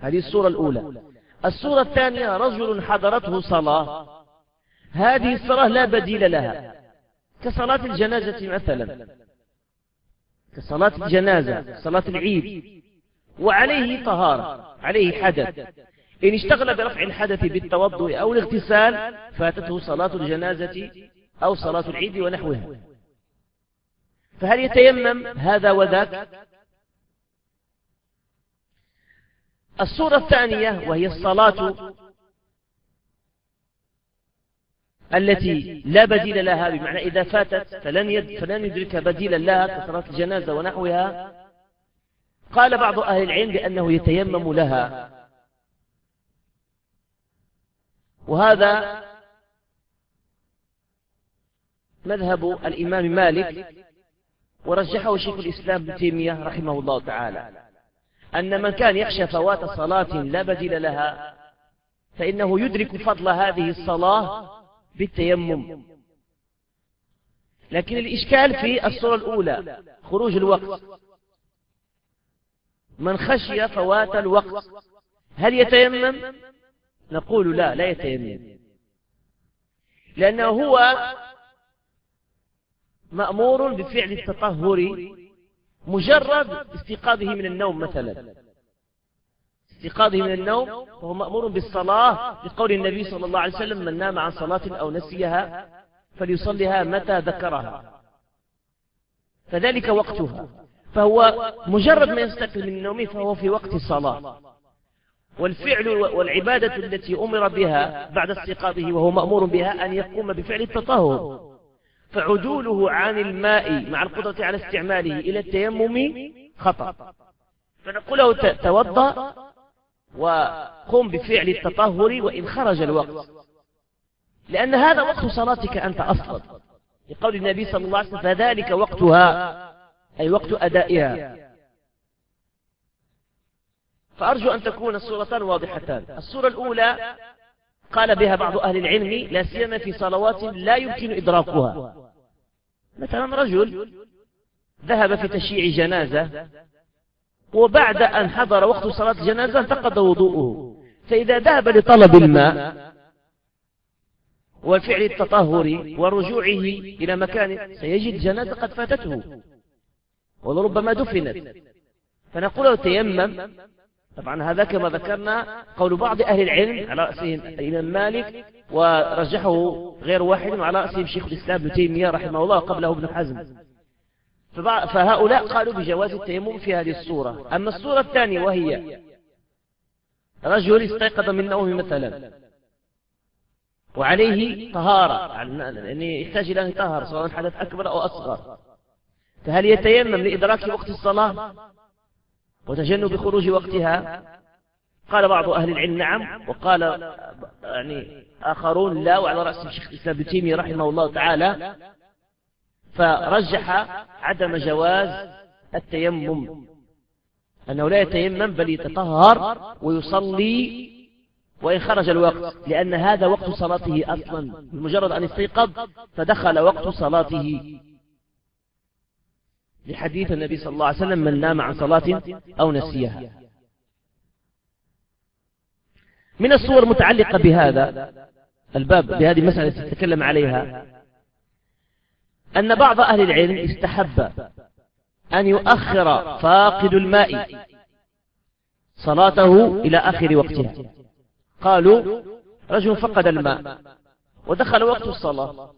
هذه الصورة الأولى. الصورة الثانية رجل حضرته صلاة. هذه الصلاة لا بديل لها. كصلاة الجنازة مثلا. كصلاة الجنازة صلاة العيد. وعليه طهارة عليه حدث. إن اشتغل برفع الحدث بالتوضؤ أو الاغتسال فاتته صلاة الجنازة أو صلاة العيد ونحوها. فهل يتيمم هذا وذاك؟ الصورة الثانية وهي الصلاة التي لا بديل لها بمعنى إذا فاتت فلن, يد فلن يدرك بديلا لها كصلاة الجنازة ونحوها. قال بعض أهل العلم بأنه يتيمم لها. وهذا مذهب الإمام مالك ورجحه شيخ الإسلام ابن تيمية رحمه الله تعالى أن من كان يخشى فوات صلاة لا بديل لها فإنه يدرك فضل هذه الصلاة بالتيمم. لكن الإشكال في الصورة الأولى خروج الوقت. من خشي فوات الوقت. هل يتيمم؟ نقول لا لا يتيمم. لأنه هو مأمور بفعل التطهر مجرد استيقاظه من النوم مثلا. استيقاظه من النوم وهو مأمور بالصلاة لقول النبي صلى الله عليه وسلم من نام عن صلاة أو نسيها فليصليها متى ذكرها. فذلك وقتها. فهو مجرد ما يستيقظ من النوم فهو في وقت الصلاة. والفعل والعبادة التي أمر بها بعد استيقاظه وهو مأمور بها أن يقوم بفعل التطهر. فعدوله عن الماء مع القدرة على استعماله إلى التيمم خطأ. فنقول له توضأ وقم بفعل التطهر وإن خرج الوقت. لأن هذا وقت صلاتك أنت أصلا. لقول النبي صلى الله عليه وسلم فذلك وقتها أي وقت أدائها. فأرجو أن تكون الصورتان واضحتان الصورة الأولى قال بها بعض أهل العلم لا سيما في صلوات لا يمكن إدراكها. مثلا رجل ذهب في تشييع جنازة وبعد أن حضر وقت صلاة الجنازة انتقض وضوءه. فإذا ذهب لطلب الماء وفعل التطهر ورجوعه إلى مكان سيجد جنازة قد فاتته. ولربما دفنت. فنقول له تيمم. طبعا هذا كما ذكرنا قول بعض أهل العلم على رأسهم الإمام مالك ورجحه غير واحد وعلى رأسهم شيخ الإسلام ابن تيمية رحمه الله قبله ابن حزم. فهؤلاء قالوا بجواز التيمم في هذه الصورة. أما الصورة الثانية وهي رجل استيقظ من نومه مثلا وعليه طهارة. يعني يحتاج إلى أن يطهر سواء حدث أكبر أو أصغر. فهل يتيمم لإدراك وقت الصلاة وتجنب خروج وقتها؟ قال بعض أهل العلم نعم وقال يعني آخرون لا وعلى رأس الشيخ الإسلام ابن تيمية رحمه الله تعالى فرجح عدم جواز التيمم. أنه لا يتيمم بل يتطهر ويصلي وإن خرج الوقت لأن هذا وقت صلاته أصلا. بمجرد أن استيقظ فدخل وقت صلاته. لحديث النبي صلى الله عليه وسلم من نام عن صلاة أو نسيها. من الصور المتعلقة بهذا الباب بهذه المسألة التي تتكلم عليها. أن بعض أهل العلم استحب أن يؤخر فاقد الماء صلاته إلى آخر وقتها. قالوا رجل فقد الماء ودخل وقت الصلاة.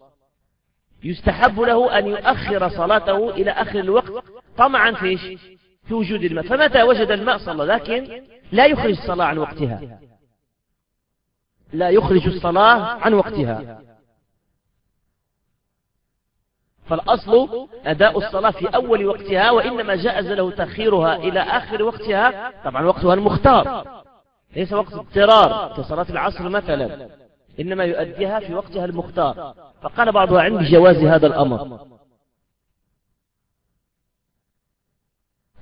يستحب له أن يؤخر صلاته إلى آخر الوقت طمعا في وجود الماء. فمتى وجد الماء صلى؟ لكن لا يخرج الصلاة عن وقتها. لا يخرج الصلاة عن وقتها. فالأصل أداء الصلاة في أول وقتها وإنما جاءز له تأخيرها إلى آخر وقتها. طبعا وقتها المختار ليس وقت اضطرار. كصلاة العصر مثلا إنما يؤديها في وقتها المختار. فقال بعضها عند جواز هذا الأمر.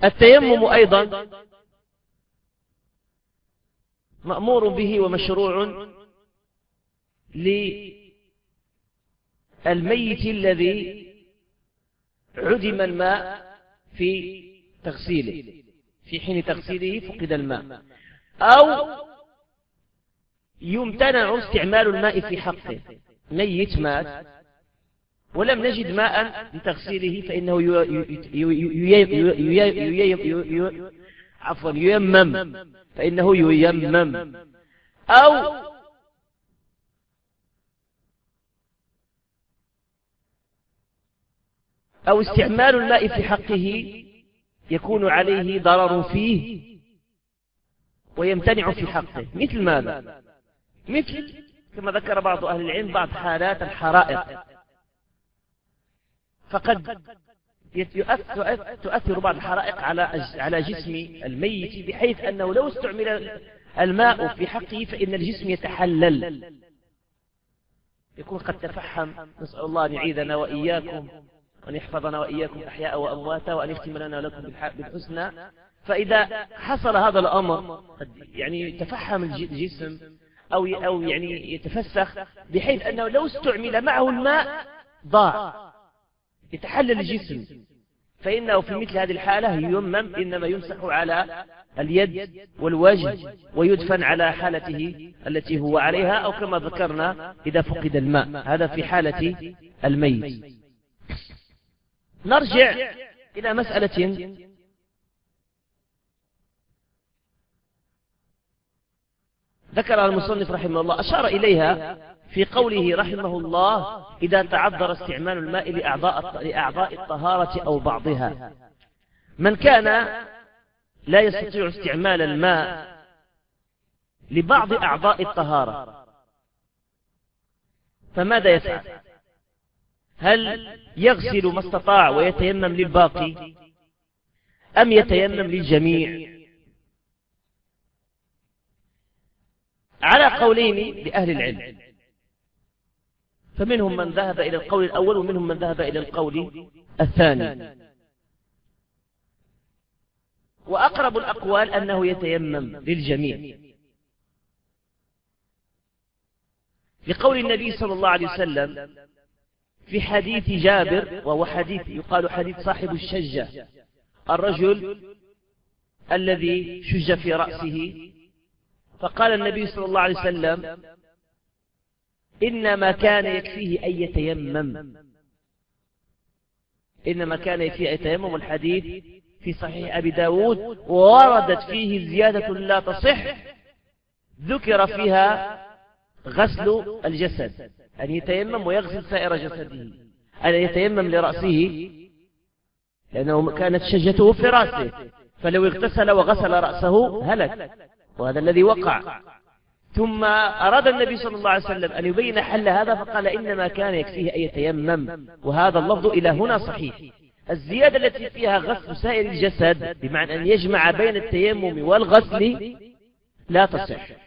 التيمم أيضا مأمور به ومشروع للميت الذي عدم الماء في تغسيله في حين تغسيله فقد الماء. أو يمتنع استعمال الماء في حقه. ميت مات ولم نجد ماء لتغسيله فإنه عفوا ييمم فإنه ييمم. أو أو استعمال الماء في حقه يكون عليه ضرر فيه ويمتنع في حقه. مثل ماذا؟ مثل كما ذكر بعض أهل العلم بعض حالات الحرائق. فقد تؤثر بعض الحرائق على على جسم الميت بحيث أنه لو استعمل الماء في حقه فإن الجسم يتحلل. يكون قد تفحم نسأل الله أن يعيذنا وإياكم. وأن يحفظنا وإياكم أحياء وأمواتا وأن يختم لنا لكم بالحسنى. فإذا حصل هذا الأمر يعني تفحم الجسم أو أو يعني يتفسخ بحيث أنه لو استعمل معه الماء ضاع. يتحلل الجسم. فإنه في مثل هذه الحالة ييمم إنما يمسح على اليد والوجه ويدفن على حالته التي هو عليها أو كما ذكرنا إذا فقد الماء. هذا في حالة الميت. نرجع إلى مسألة ذكر المصنف رحمه الله أشار إليها في قوله رحمه الله إذا تعذر استعمال الماء لأعضاء, لأعضاء الطهارة أو بعضها. من كان لا يستطيع استعمال الماء لبعض أعضاء الطهارة فماذا يفعل؟ هل يغسل ما استطاع ويتيمم للباقي أم يتيمم للجميع؟ على قولين لأهل العلم. فمنهم من ذهب إلى القول الأول ومنهم من ذهب إلى القول الثاني. وأقرب الأقوال أنه يتيمم للجميع. لقول النبي صلى الله عليه وسلم في حديث جابر وهو حديث يقال حديث صاحب الشجة. الرجل الذي شج في رأسه فقال النبي صلى الله عليه وسلم إنما كان يكفيه أن يتيمم. إنما كان يكفيه أن يتيمم. الحديث في صحيح أبي داود ووردت فيه زيادة لا تصح ذكر فيها غسل الجسد. أن يتيمم ويغسل سائر جسده. أن يتيمم لرأسه. لأنه كانت شجته في رأسه. فلو اغتسل وغسل رأسه هلك. وهذا الذي وقع. ثم أراد النبي صلى الله عليه وسلم أن يبين حل هذا فقال إنما كان يكفيه أن يتيمم. وهذا اللفظ إلى هنا صحيح. الزيادة التي فيها غسل سائر الجسد بمعنى أن يجمع بين التيمم والغسل لا تصح.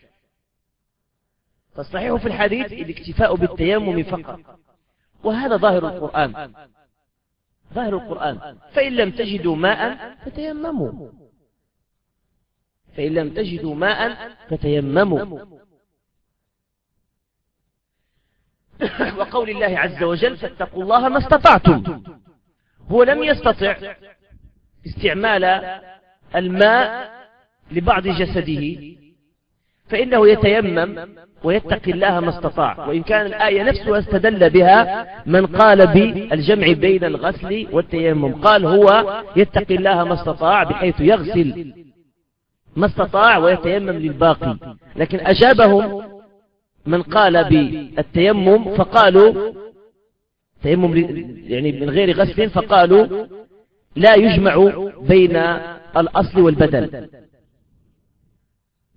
فالصحيح في الحديث الاكتفاء بالتيمم فقط. وهذا ظاهر القرآن. ظاهر القرآن. فإن لم تجدوا ماء فتيمموا. فإن لم تجدوا ماء فتيمموا. وقول الله عز وجل فاتقوا الله ما استطعتم. هو لم يستطع استعمال الماء لبعض جسده. فإنه يتيمم ويتقي الله ما استطاع. وإن كان الآية نفسها استدل بها من قال بالجمع بين الغسل والتيمم. قال هو يتقي الله ما استطاع بحيث يغسل ما استطاع ويتيمم للباقي. لكن أجابهم من قال بالتيمم فقالوا تيمم يعني من غير غسل فقالوا لا يجمع بين الأصل والبدل.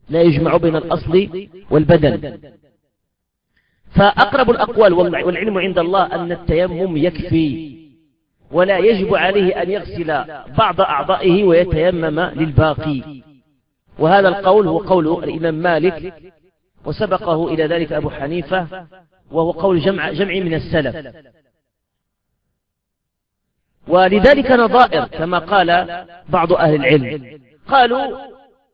لا يجمع بين الأصل والبدل فأقرب الأقوال والعلم عند الله أن التيمم يكفي ولا يجب عليه أن يغسل بعض أعضائه ويتيمم للباقي. وهذا القول هو قول الإمام مالك وسبقه إلى ذلك أبو حنيفة وهو قول جمع, جمع من السلف. ولذلك نظائر كما قال بعض أهل العلم. قالوا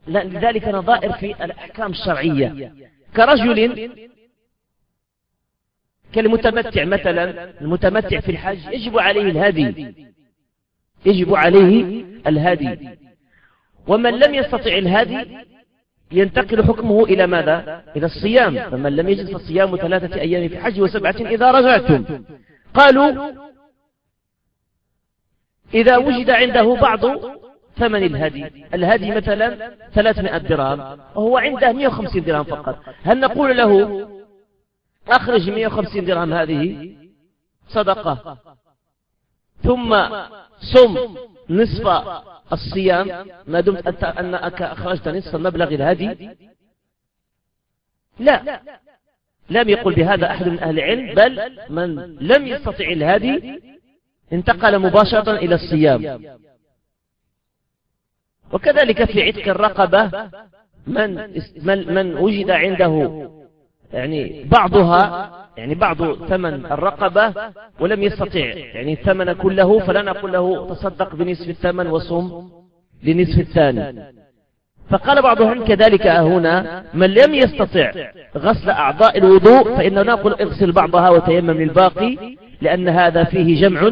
لذلك نظائر في الأحكام الشرعية. كرجل كالمتمتع مثلا المتمتع في الحج يجب عليه الهدي. يجب عليه الهدي. ومن لم يستطع الهدي ينتقل حكمه إلى ماذا؟ إلى الصيام. فمن لم يجد فالصيام ثلاثة أيام في حج وسبعة إذا رجعتم. قالوا إذا وجد عنده بعض ثمن الهدي. الهدي. مثلا 300 درهم. وهو عنده 150 درهم فقط. هل نقول له أخرج 150 درهم هذه؟ صدقة. ثم سم نصف الصيام. ما دمت أنك أخرجت نصف مبلغ الهدي؟ لا. لم يقل بهذا أحد من أهل العلم بل من لم يستطع الهدي انتقل مباشرة إلى الصيام. وكذلك في عتق الرقبة من, من, من وجد عنده يعني بعضها يعني بعض ثمن الرقبة ولم يستطع يعني الثمن كله فلا نقول له تصدق بنصف الثمن وصم لنصف الثاني. فقال بعضهم كذلك هنا من لم يستطع غسل أعضاء الوضوء فإننا نقول اغسل بعضها وتيمم للباقي لأن هذا فيه جمع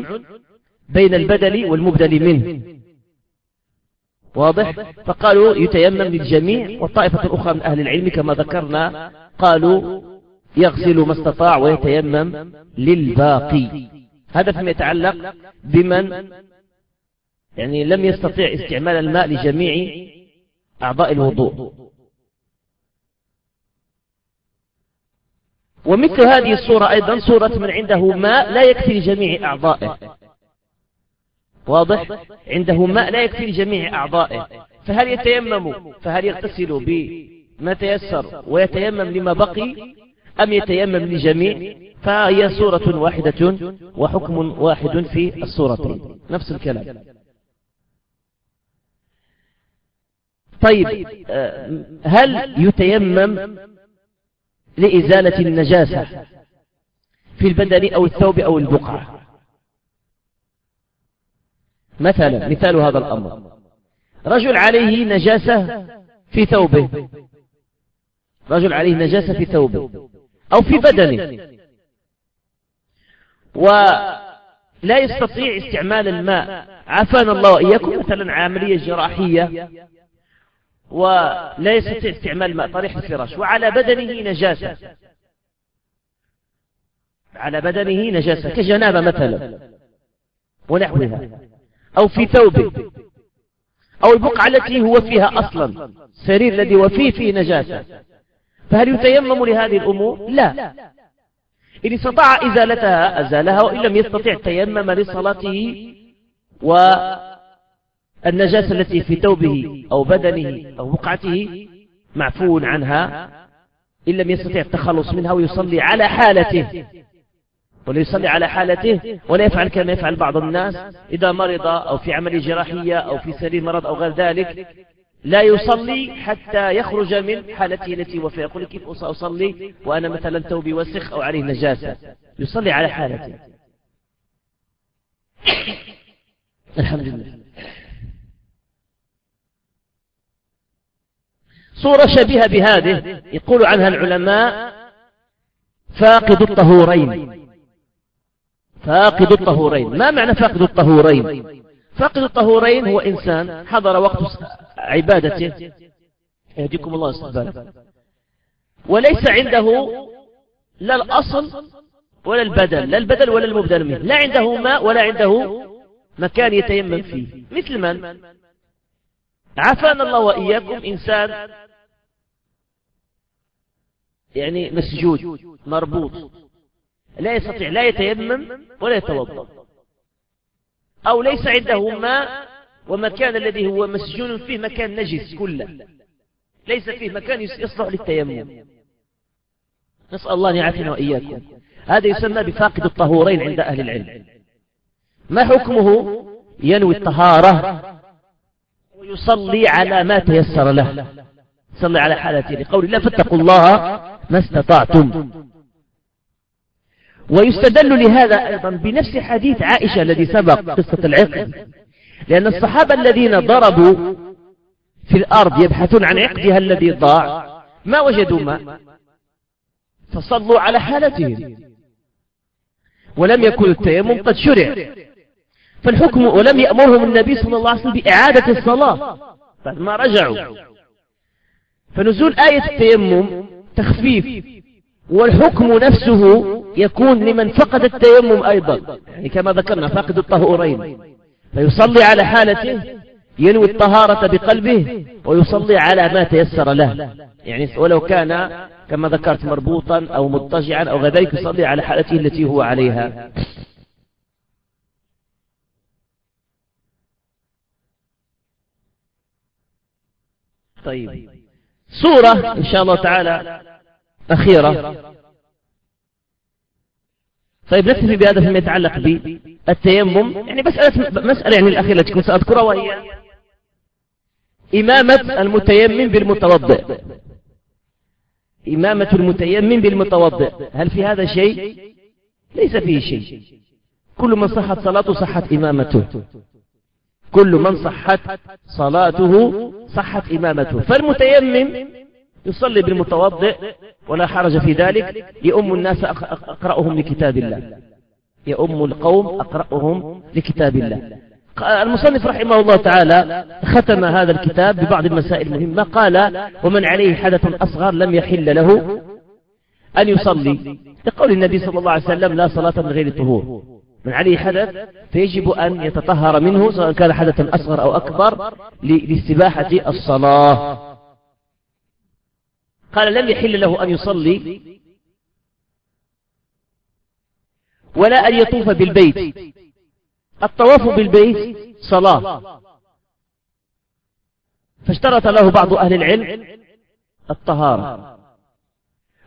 بين البدل والمبدل منه. واضح؟ فقالوا يتيمم للجميع والطائفة الأخرى من أهل العلم كما ذكرنا قالوا يغسل ما استطاع ويتيمم للباقي. هذا فيما يتعلق بمن يعني لم يستطيع استعمال الماء لجميع أعضاء الوضوء. ومثل هذه الصورة أيضا صورة من عنده ماء لا يكفي لجميع أعضائه. واضح؟ عنده ماء لا يكفي لجميع أعضائه. فهل يتيمم؟ فهل يغتسل بما تيسر ويتيمم لما بقي أم يتيمم لجميع؟ فهي صورة واحدة وحكم واحد في الصورتين نفس الكلام. طيب هل يتيمم لإزالة النجاسة في البدن أو الثوب أو البقعة؟ مثلا مثال هذا الأمر. رجل عليه نجاسة في ثوبه. رجل عليه نجاسة في ثوبه. أو في بدنه. ولا يستطيع استعمال الماء. عافانا الله وإياكم مثلا عملية جراحية. ولا يستطيع استعمال الماء. طريح الفراش. وعلى بدنه نجاسة. على بدنه نجاسة كجنابة مثلا. ونحوها. أو في ثوبه أو البقعة التي هو فيها أصلا سرير الذي هو فيه فيه نجاسة. فهل يتيمم لهذه الأمور؟ لا. إن استطاع إزالتها أزالها وإن لم يستطع تيمم لصلاته والنجاسة التي في ثوبه أو بدنه أو بقعته معفو عنها إن لم يستطع التخلص منها ويصلي على حالته. ولا يصلي على حالته ولا يفعل كما يفعل بعض الناس إذا مرض أو في عمل جراحية أو في سرير مرض أو غير ذلك. لا يصلي حتى يخرج من حالته التي هو يقول كيف أصلي وأنا مثلا ثوبي وسخ أو عليه نجاسة. يصلي على حالته. الحمد لله. صورة شبيهة بهذه يقول عنها العلماء فاقد الطهورين. فاقد الطهورين. ما معنى فاقد الطهورين؟ فاقد الطهورين هو إنسان حضر وقت عبادته. يهديكم الله استقباله وليس عنده لا الأصل ولا البدل لا البدل ولا المبدل منه. لا عنده ماء ولا عنده مكان يتيمم فيه. مثل من؟ عافانا الله وإياكم إنسان يعني مسجود مربوط. لا يستطيع لا يتيمم ولا يتوضأ. أو ليس عنده ماء ومكان الذي هو مسجون فيه مكان نجس كله. ليس فيه مكان يصلح للتيمم. نسأل الله أن يعافينا وإياكم. هذا يسمى بفاقد الطهورين عند أهل العلم. ما حكمه؟ ينوي الطهارة ويصلي على ما تيسر له. صلي على حالته لقول الله فاتقوا الله ما استطعتم. ويستدل لهذا أيضا بنفس حديث عائشة الذي سبق قصة العقد. لأن الصحابة الذين ضربوا في الأرض يبحثون عن عقدها الذي ضاع ما وجدوا ماء. فصلوا على حالتهم. ولم يكن التيمم قد شرع. فالحكم ولم يأمرهم النبي صلى الله عليه وسلم بإعادة الصلاة. بعد ما رجعوا. فنزول آية التيمم تخفيف والحكم نفسه يكون لمن فقد التيمم أيضا. يعني كما ذكرنا فاقد الطهورين. فيصلي على حالته ينوي الطهارة بقلبه ويصلي على ما تيسر له. يعني ولو كان كما ذكرت مربوطا أو مضطجعا أو غذلك يصلي على حالته التي هو عليها. طيب. سورة إن شاء الله تعالى أخيرة. طيب نكتفي بهذا فيما يتعلق بالتيمم. يعني مسألة, مسألة يعني الأخيرة التي كنت سأذكرها وهي إمامة المتيمم بالمتوضئ. إمامة المتيمم بالمتوضئ. هل في هذا شيء؟ ليس فيه شيء. كل من صحت صلاته صحت إمامته. كل من صحت صلاته صحت إمامته. فالمتيمم يصلي بالمتوضئ ولا حرج في ذلك. يؤم الناس أقرأهم لكتاب الله. يؤم القوم أقرأهم لكتاب الله. المصنف رحمه الله تعالى ختم هذا الكتاب ببعض المسائل المهمة. قال ومن عليه حدث أصغر لم يحل له أن يصلي. لقول النبي صلى الله عليه وسلم لا صلاة من غير طهور من عليه حدث فيجب أن يتطهر منه سواء كان حدثا أصغر أو أكبر لاستباحة الصلاة. قال لم يحل له أن يصلي ولا أن يطوف بالبيت. الطواف بالبيت صلاة. فاشترط له بعض أهل العلم الطهارة.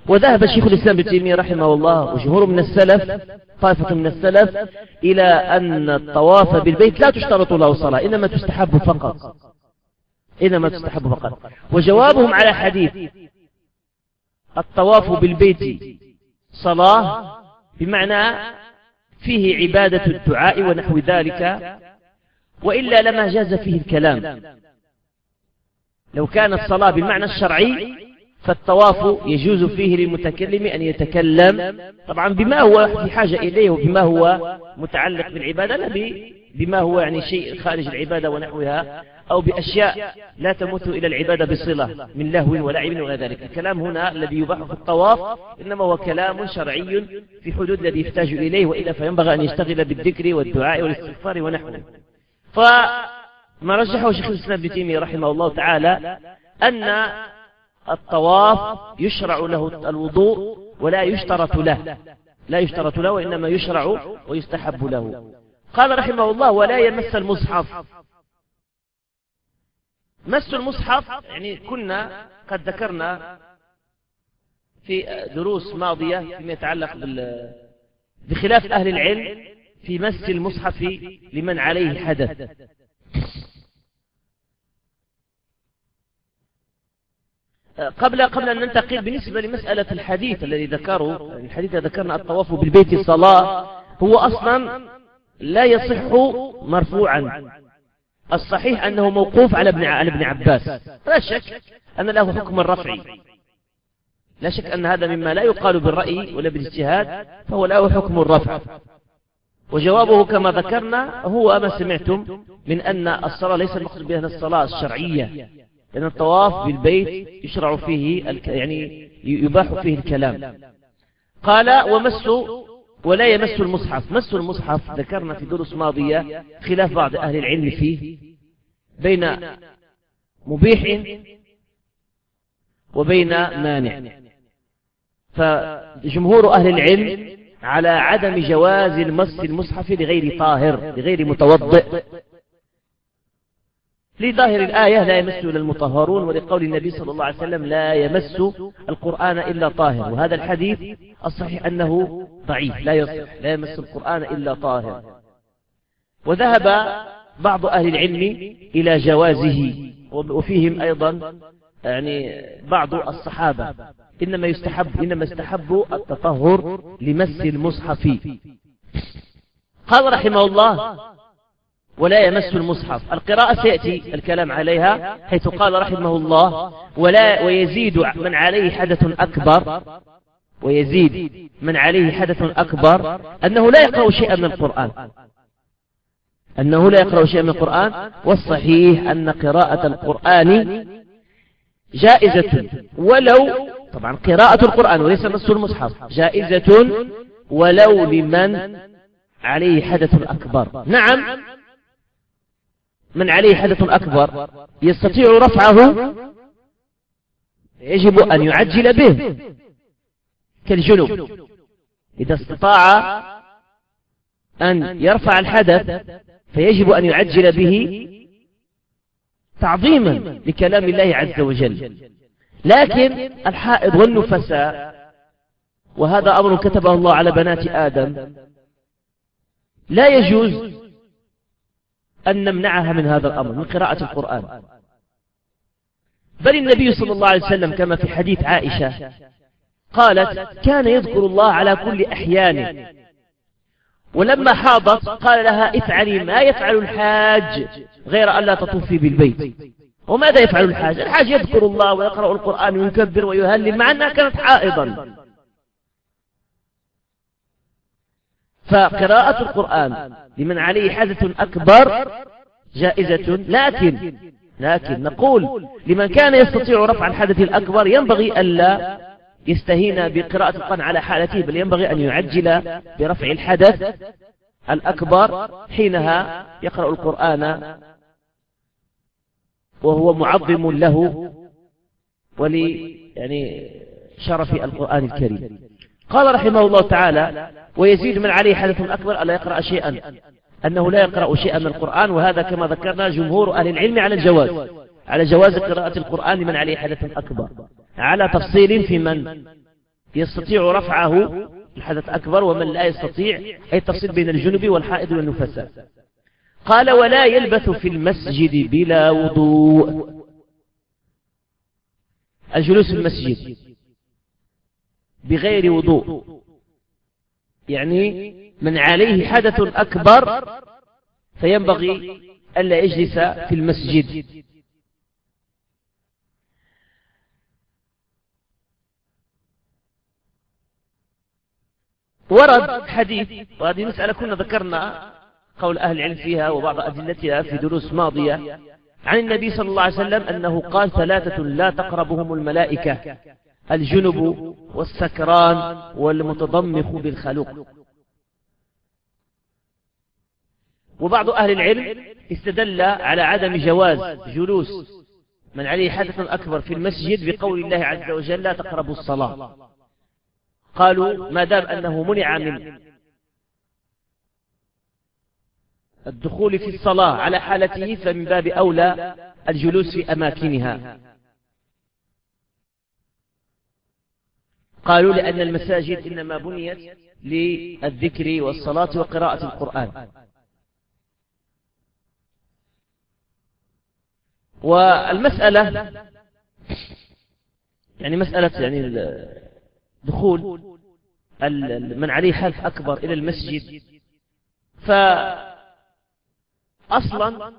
وذهب شيخ الإسلام ابن تيمية رحمه الله وجمهور من السلف طائفة من السلف إلى أن الطواف بالبيت لا تشترط له صلاة إنما تستحب فقط. إنما تستحب فقط. وجوابهم على حديث الطواف بالبيت صلاة بمعنى فيه عبادة الدعاء ونحو ذلك وإلا لما جاز فيه الكلام. لو كانت صلاة بالمعنى الشرعي فالطواف يجوز فيه للمتكلم أن يتكلم. طبعا بما هو في حاجة إليه وبما هو متعلق بالعبادة لا بما هو يعني شيء خارج العبادة ونحوها أو بأشياء لا تمت إلى العبادة بصلة من لهو ولعب وغير ذلك. الكلام هنا الذي يباح في الطواف إنما هو كلام شرعي في حدود الذي يحتاج إليه وإلا فينبغي أن يشتغل بالذكر والدعاء والاستغفار ونحوه. فما رجحه شيخ الإسلام ابن تيمية رحمه الله تعالى أن الطواف يشرع له الوضوء ولا يشترط له. لا يشترط له وإنما يشرع ويستحب له. قال رحمه الله ولا يمس المصحف. مس المصحف يعني كنا قد ذكرنا في دروس ماضية فيما يتعلق بال بخلاف أهل العلم في مس المصحف لمن عليه حدث. قبل قبل أن ننتقل بالنسبة لمسألة الحديث الذي ذكره الحديث ذكرنا الطواف بالبيت الصلاة هو أصلا لا يصح مرفوعا. الصحيح أنه موقوف على ابن على ابن عباس. لا شك أن له حكم الرفع. لا شك أن هذا مما لا يقال بالرأي ولا بالاجتهاد فهو له حكم الرفع. وجوابه كما ذكرنا هو ما سمعتم من أن الصلاة ليس المقصود بها الصلاة الشرعية. لأن الطواف بالبيت يشرع فيه يعني يباح فيه الكلام. قال ومس ولا يمس المصحف. مس المصحف ذكرنا في دروس ماضية خلاف بعض أهل العلم فيه بين مبيح وبين مانع. فجمهور أهل العلم على عدم جواز المس المصحف لغير طاهر لغير متوضئ. لظاهر الآية لا يمس إلا المطهرون. ولقول النبي صلى الله عليه وسلم لا يمس القرآن إلا طاهر. وهذا الحديث الصحيح أنه ضعيف. لا يصح لا يمس القرآن إلا طاهر. وذهب بعض أهل العلم إلى جوازه وفيهم أيضا يعني بعض الصحابة. إنما يستحب إنما استحبوا التطهر لمس المصحف. قال رحمه الله ولا يمس المصحف. القراءة سيأتي الكلام عليها حيث قال رحمه الله ولا ويزيد من عليه حدث أكبر. ويزيد من عليه حدث أكبر. أنه لا يقرأ شيئا من القرآن. أنه لا يقرأ شيئا من القرآن. والصحيح أن قراءة القرآن جائزة. ولو طبعا قراءة القرآن وليس نص المصحف. جائزة. ولو لمن عليه حدث أكبر. نعم. من عليه حدث أكبر يستطيع رفعه يجب أن يعجل به كالجنوب. إذا استطاع أن يرفع الحدث فيجب أن يعجل به تعظيما لكلام الله عز وجل. لكن الحائض والنفساء وهذا أمر كتبه الله على بنات آدم لا يجوز أن نمنعها من هذا الأمر من قراءة القرآن. بل النبي صلى الله عليه وسلم كما في حديث عائشة قالت كان يذكر الله على كل أحيانه ولما حاضت قال لها افعلي ما يفعل الحاج غير أن لا تطوفي بالبيت. وماذا يفعل الحاج؟ الحاج يذكر الله ويقرأ القرآن ويكبر ويهلل مع أنها كانت حائضا فقراءة القرآن لمن عليه حدث أكبر جائزة. لكن لكن نقول لمن كان يستطيع رفع الحدث الأكبر ينبغي ألا يستهين بقراءة القرآن على حالته بل ينبغي أن يعجل برفع الحدث الأكبر حينها يقرأ القرآن وهو معظم له ولي يعني شرف القرآن الكريم. قال رحمه الله تعالى ويزيد من عليه حدث أكبر ألا يقرأ شيئا؟ أنه لا يقرأ شيئا من القرآن وهذا كما ذكرنا جمهور أهل العلم على الجواز. على جواز قراءة القرآن لمن عليه حدث أكبر. على تفصيل في من؟ يستطيع رفعه الحدث أكبر ومن لا يستطيع أي تفصيل بين الجنب والحائض والنفساء قال ولا يلبث في المسجد بلا وضوء. الجلوس في المسجد. بغير وضوء. يعني من عليه حدث أكبر فينبغي ألا يجلس في المسجد. ورد حديث وهذه مسألة كنا ذكرنا قول أهل العلم فيها وبعض أدلتها في دروس ماضية عن النبي صلى الله عليه وسلم أنه قال ثلاثة لا تقربهم الملائكة. الجنب والسكران والمتضمخ بالخلوق. وبعض أهل العلم استدل على عدم جواز جلوس من عليه حدث أكبر في المسجد بقول الله عز وجل لا تقربوا الصلاة. قالوا ما دام أنه منع من الدخول في الصلاة على حالته فمن باب أولى الجلوس في أماكنها. قالوا لأن المساجد إنما بنيت للذكر والصلاة وقراءة القرآن. والمسألة يعني مسألة يعني دخول من عليه حلف أكبر إلى المسجد. فأصلا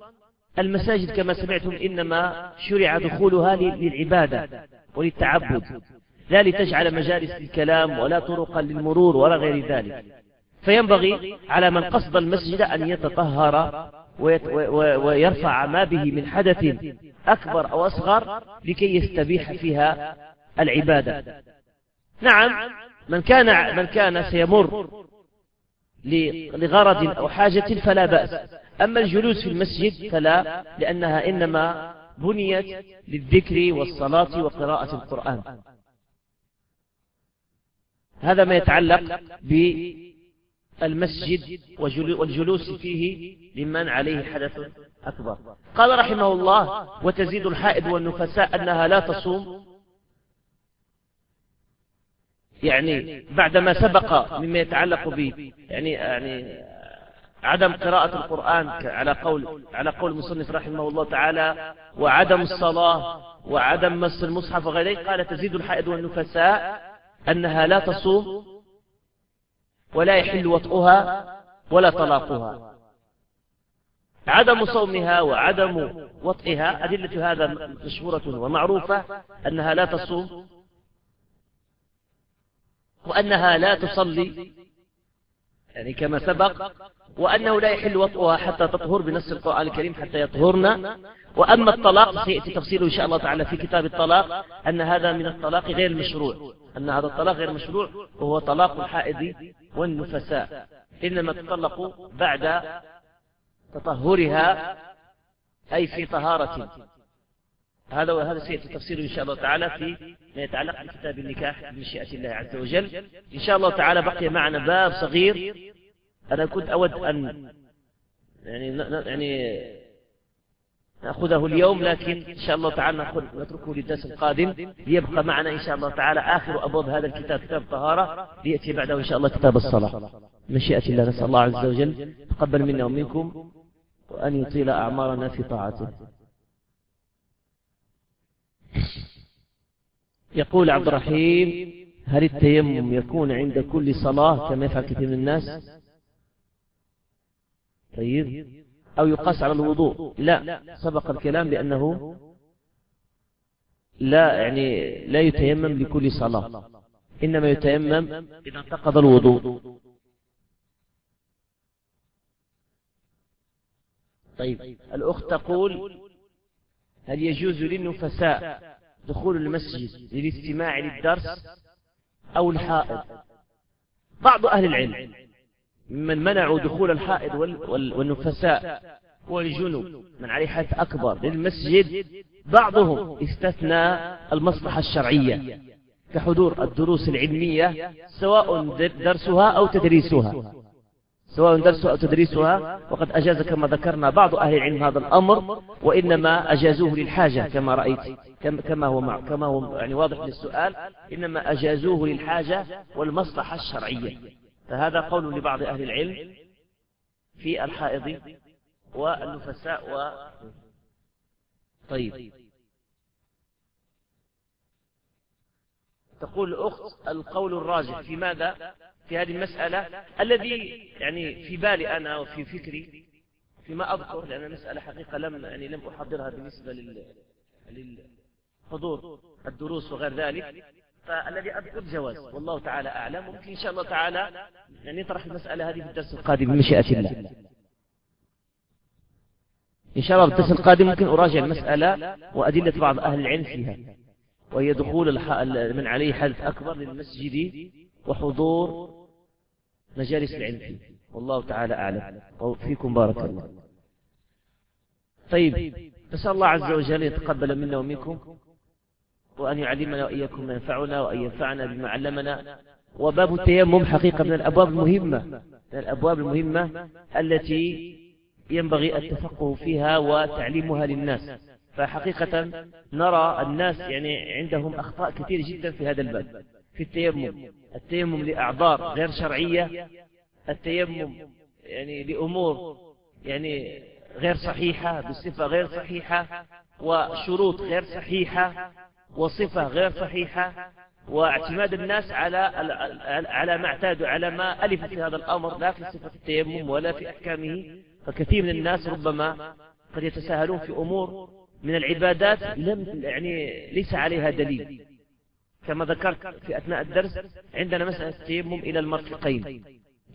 المساجد كما سمعتم إنما شرع دخولها للعبادة وللتعبد. لا لتجعل مجالس للكلام ولا طرقا للمرور ولا غير ذلك. فينبغي على من قصد المسجد أن يتطهر ويرفع ما به من حدث أكبر أو أصغر لكي يستبيح فيها العبادة. نعم من كان من كان سيمر لغرض أو حاجة فلا بأس. أما الجلوس في المسجد فلا لأنها إنما بنيت للذكر والصلاة وقراءة القرآن. هذا ما يتعلق بالمسجد والجلوس فيه لمن عليه حدث أكبر. قال رحمه الله وتزيد الحائض والنفساء أنها لا تصوم. يعني بعدما سبق مما يتعلق ب يعني يعني عدم قراءة القرآن على قول على قول المصنف رحمه الله تعالى وعدم الصلاة وعدم مس المصحف وغيره. قال تزيد الحائض والنفساء أنها لا تصوم ولا يحل وطئها ولا طلاقها. عدم صومها وعدم وطئها أدلة هذا مشهورة ومعروفة أنها لا تصوم وأنها لا تصلي يعني كما سبق وأنه لا يحل وطئها حتى تطهر بنص القرآن الكريم حتى يطهرن. وأما الطلاق سيأتي تفصيله إن شاء الله تعالى في كتاب الطلاق أن هذا من الطلاق غير مشروع. أن هذا الطلاق غير مشروع وهو طلاق الحائض والنفساء. إنما تطلق بعد تطهرها أي في طهارة. هذا وهذا سيأتي تفصيله إن شاء الله تعالى في ما يتعلق بكتاب النكاح بمشيئة الله عز وجل. إن شاء الله تعالى بقي معنا باب صغير. أنا كنت أود أن يعني يعني نأخذه اليوم لكن إن شاء الله تعالى نتركه للدرس القادم. ليبقى معنا إن شاء الله تعالى آخر أبواب هذا الكتاب كتاب الطهارة ليأتي بعده إن شاء الله كتاب الصلاة. مشيئة الله نسأل الله عز وجل تقبل منا ومنكم وأن يطيل أعمارنا في طاعته. يقول عبد الرحيم هل التيمم يكون عند كل صلاة كما يفعل كثير من الناس؟ طيب. أو يقاس على الوضوء. لا. سبق الكلام لأنه لا يعني لا يتيمم لكل صلاة. إنما يتيمم إذا انتقض الوضوء. طيب. الأخت تقول هل يجوز للنفساء دخول المسجد للاستماع للدرس أو الحائض؟ بعض أهل العلم ممن منعوا دخول الحائض والنفساء والجنوب من عليه حيث أكبر للمسجد بعضهم استثنى المصلحة الشرعية كحضور الدروس العلمية سواء درسها أو تدريسها. سواء درسها أو تدريسها وقد أجاز كما ذكرنا بعض أهل العلم هذا الأمر وإنما أجازوه للحاجة كما رأيت كما هو مع كما هو يعني واضح للسؤال إنما أجازوه للحاجة والمصلحة الشرعية. فهذا قول لبعض أهل العلم في الحائض والنفساء و. طيب. تقول الأخت القول الراجح في ماذا؟ في هذه المسألة الذي يعني في بالي أنا وفي فكري فيما أذكر لأن المسألة حقيقة لم يعني لم أحضرها بالنسبة للحضور الدروس وغير ذلك. فالذي أذكر جواز والله تعالى أعلم. ممكن إن شاء الله تعالى يعني نطرح المسألة هذه في الدرس القادم بمشيئة الله. إن شاء الله الدرس القادم ممكن أراجع المسألة وأدلة بعض أهل العلم فيها. وهي دخول من عليه حدث أكبر للمسجد وحضور مجالس العلم. والله تعالى أعلم. وفيكم بارك الله. طيب نسأل الله عز وجل يتقبل منا ومنكم وأن يعلمنا وإياكم ما ينفعنا وأن ينفعنا بما علمنا. وباب التيمم حقيقة من الأبواب المهمة من الأبواب المهمة التي ينبغي التفقه فيها وتعليمها للناس. فحقيقة نرى الناس يعني عندهم أخطاء كثير جدا في هذا الباب في التيمم. التيمم لأعذار غير شرعية التيمم يعني لأمور يعني غير صحيحة بصفة غير صحيحة وشروط غير صحيحة وصفة غير صحيحة واعتماد الناس على على ما اعتادوا على ما ألف في هذا الأمر لا في صفة التيمم ولا في أحكامه. فكثير من الناس ربما قد يتساهلون في أمور من العبادات لم يعني ليس عليها دليل. كما ذكرت في أثناء الدرس عندنا مسألة التيمم إلى المرفقين.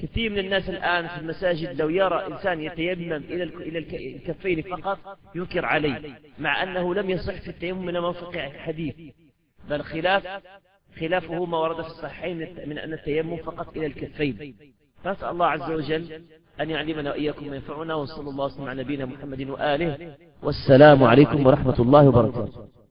كثير من الناس الآن في المساجد لو يرى إنسان يتيمم إلى إلى الكفين فقط ينكر عليه مع أنه لم يصح في التيمم من مرفق حديث بل خلاف خلافه ما ورد في الصحيحين من أن التيمم فقط إلى الكفين. فأسأل الله عز وجل أن يعلمنا وإياكم ما ينفعنا وصلى الله وسلم على نبينا محمد وآله. والسلام عليكم ورحمة الله وبركاته.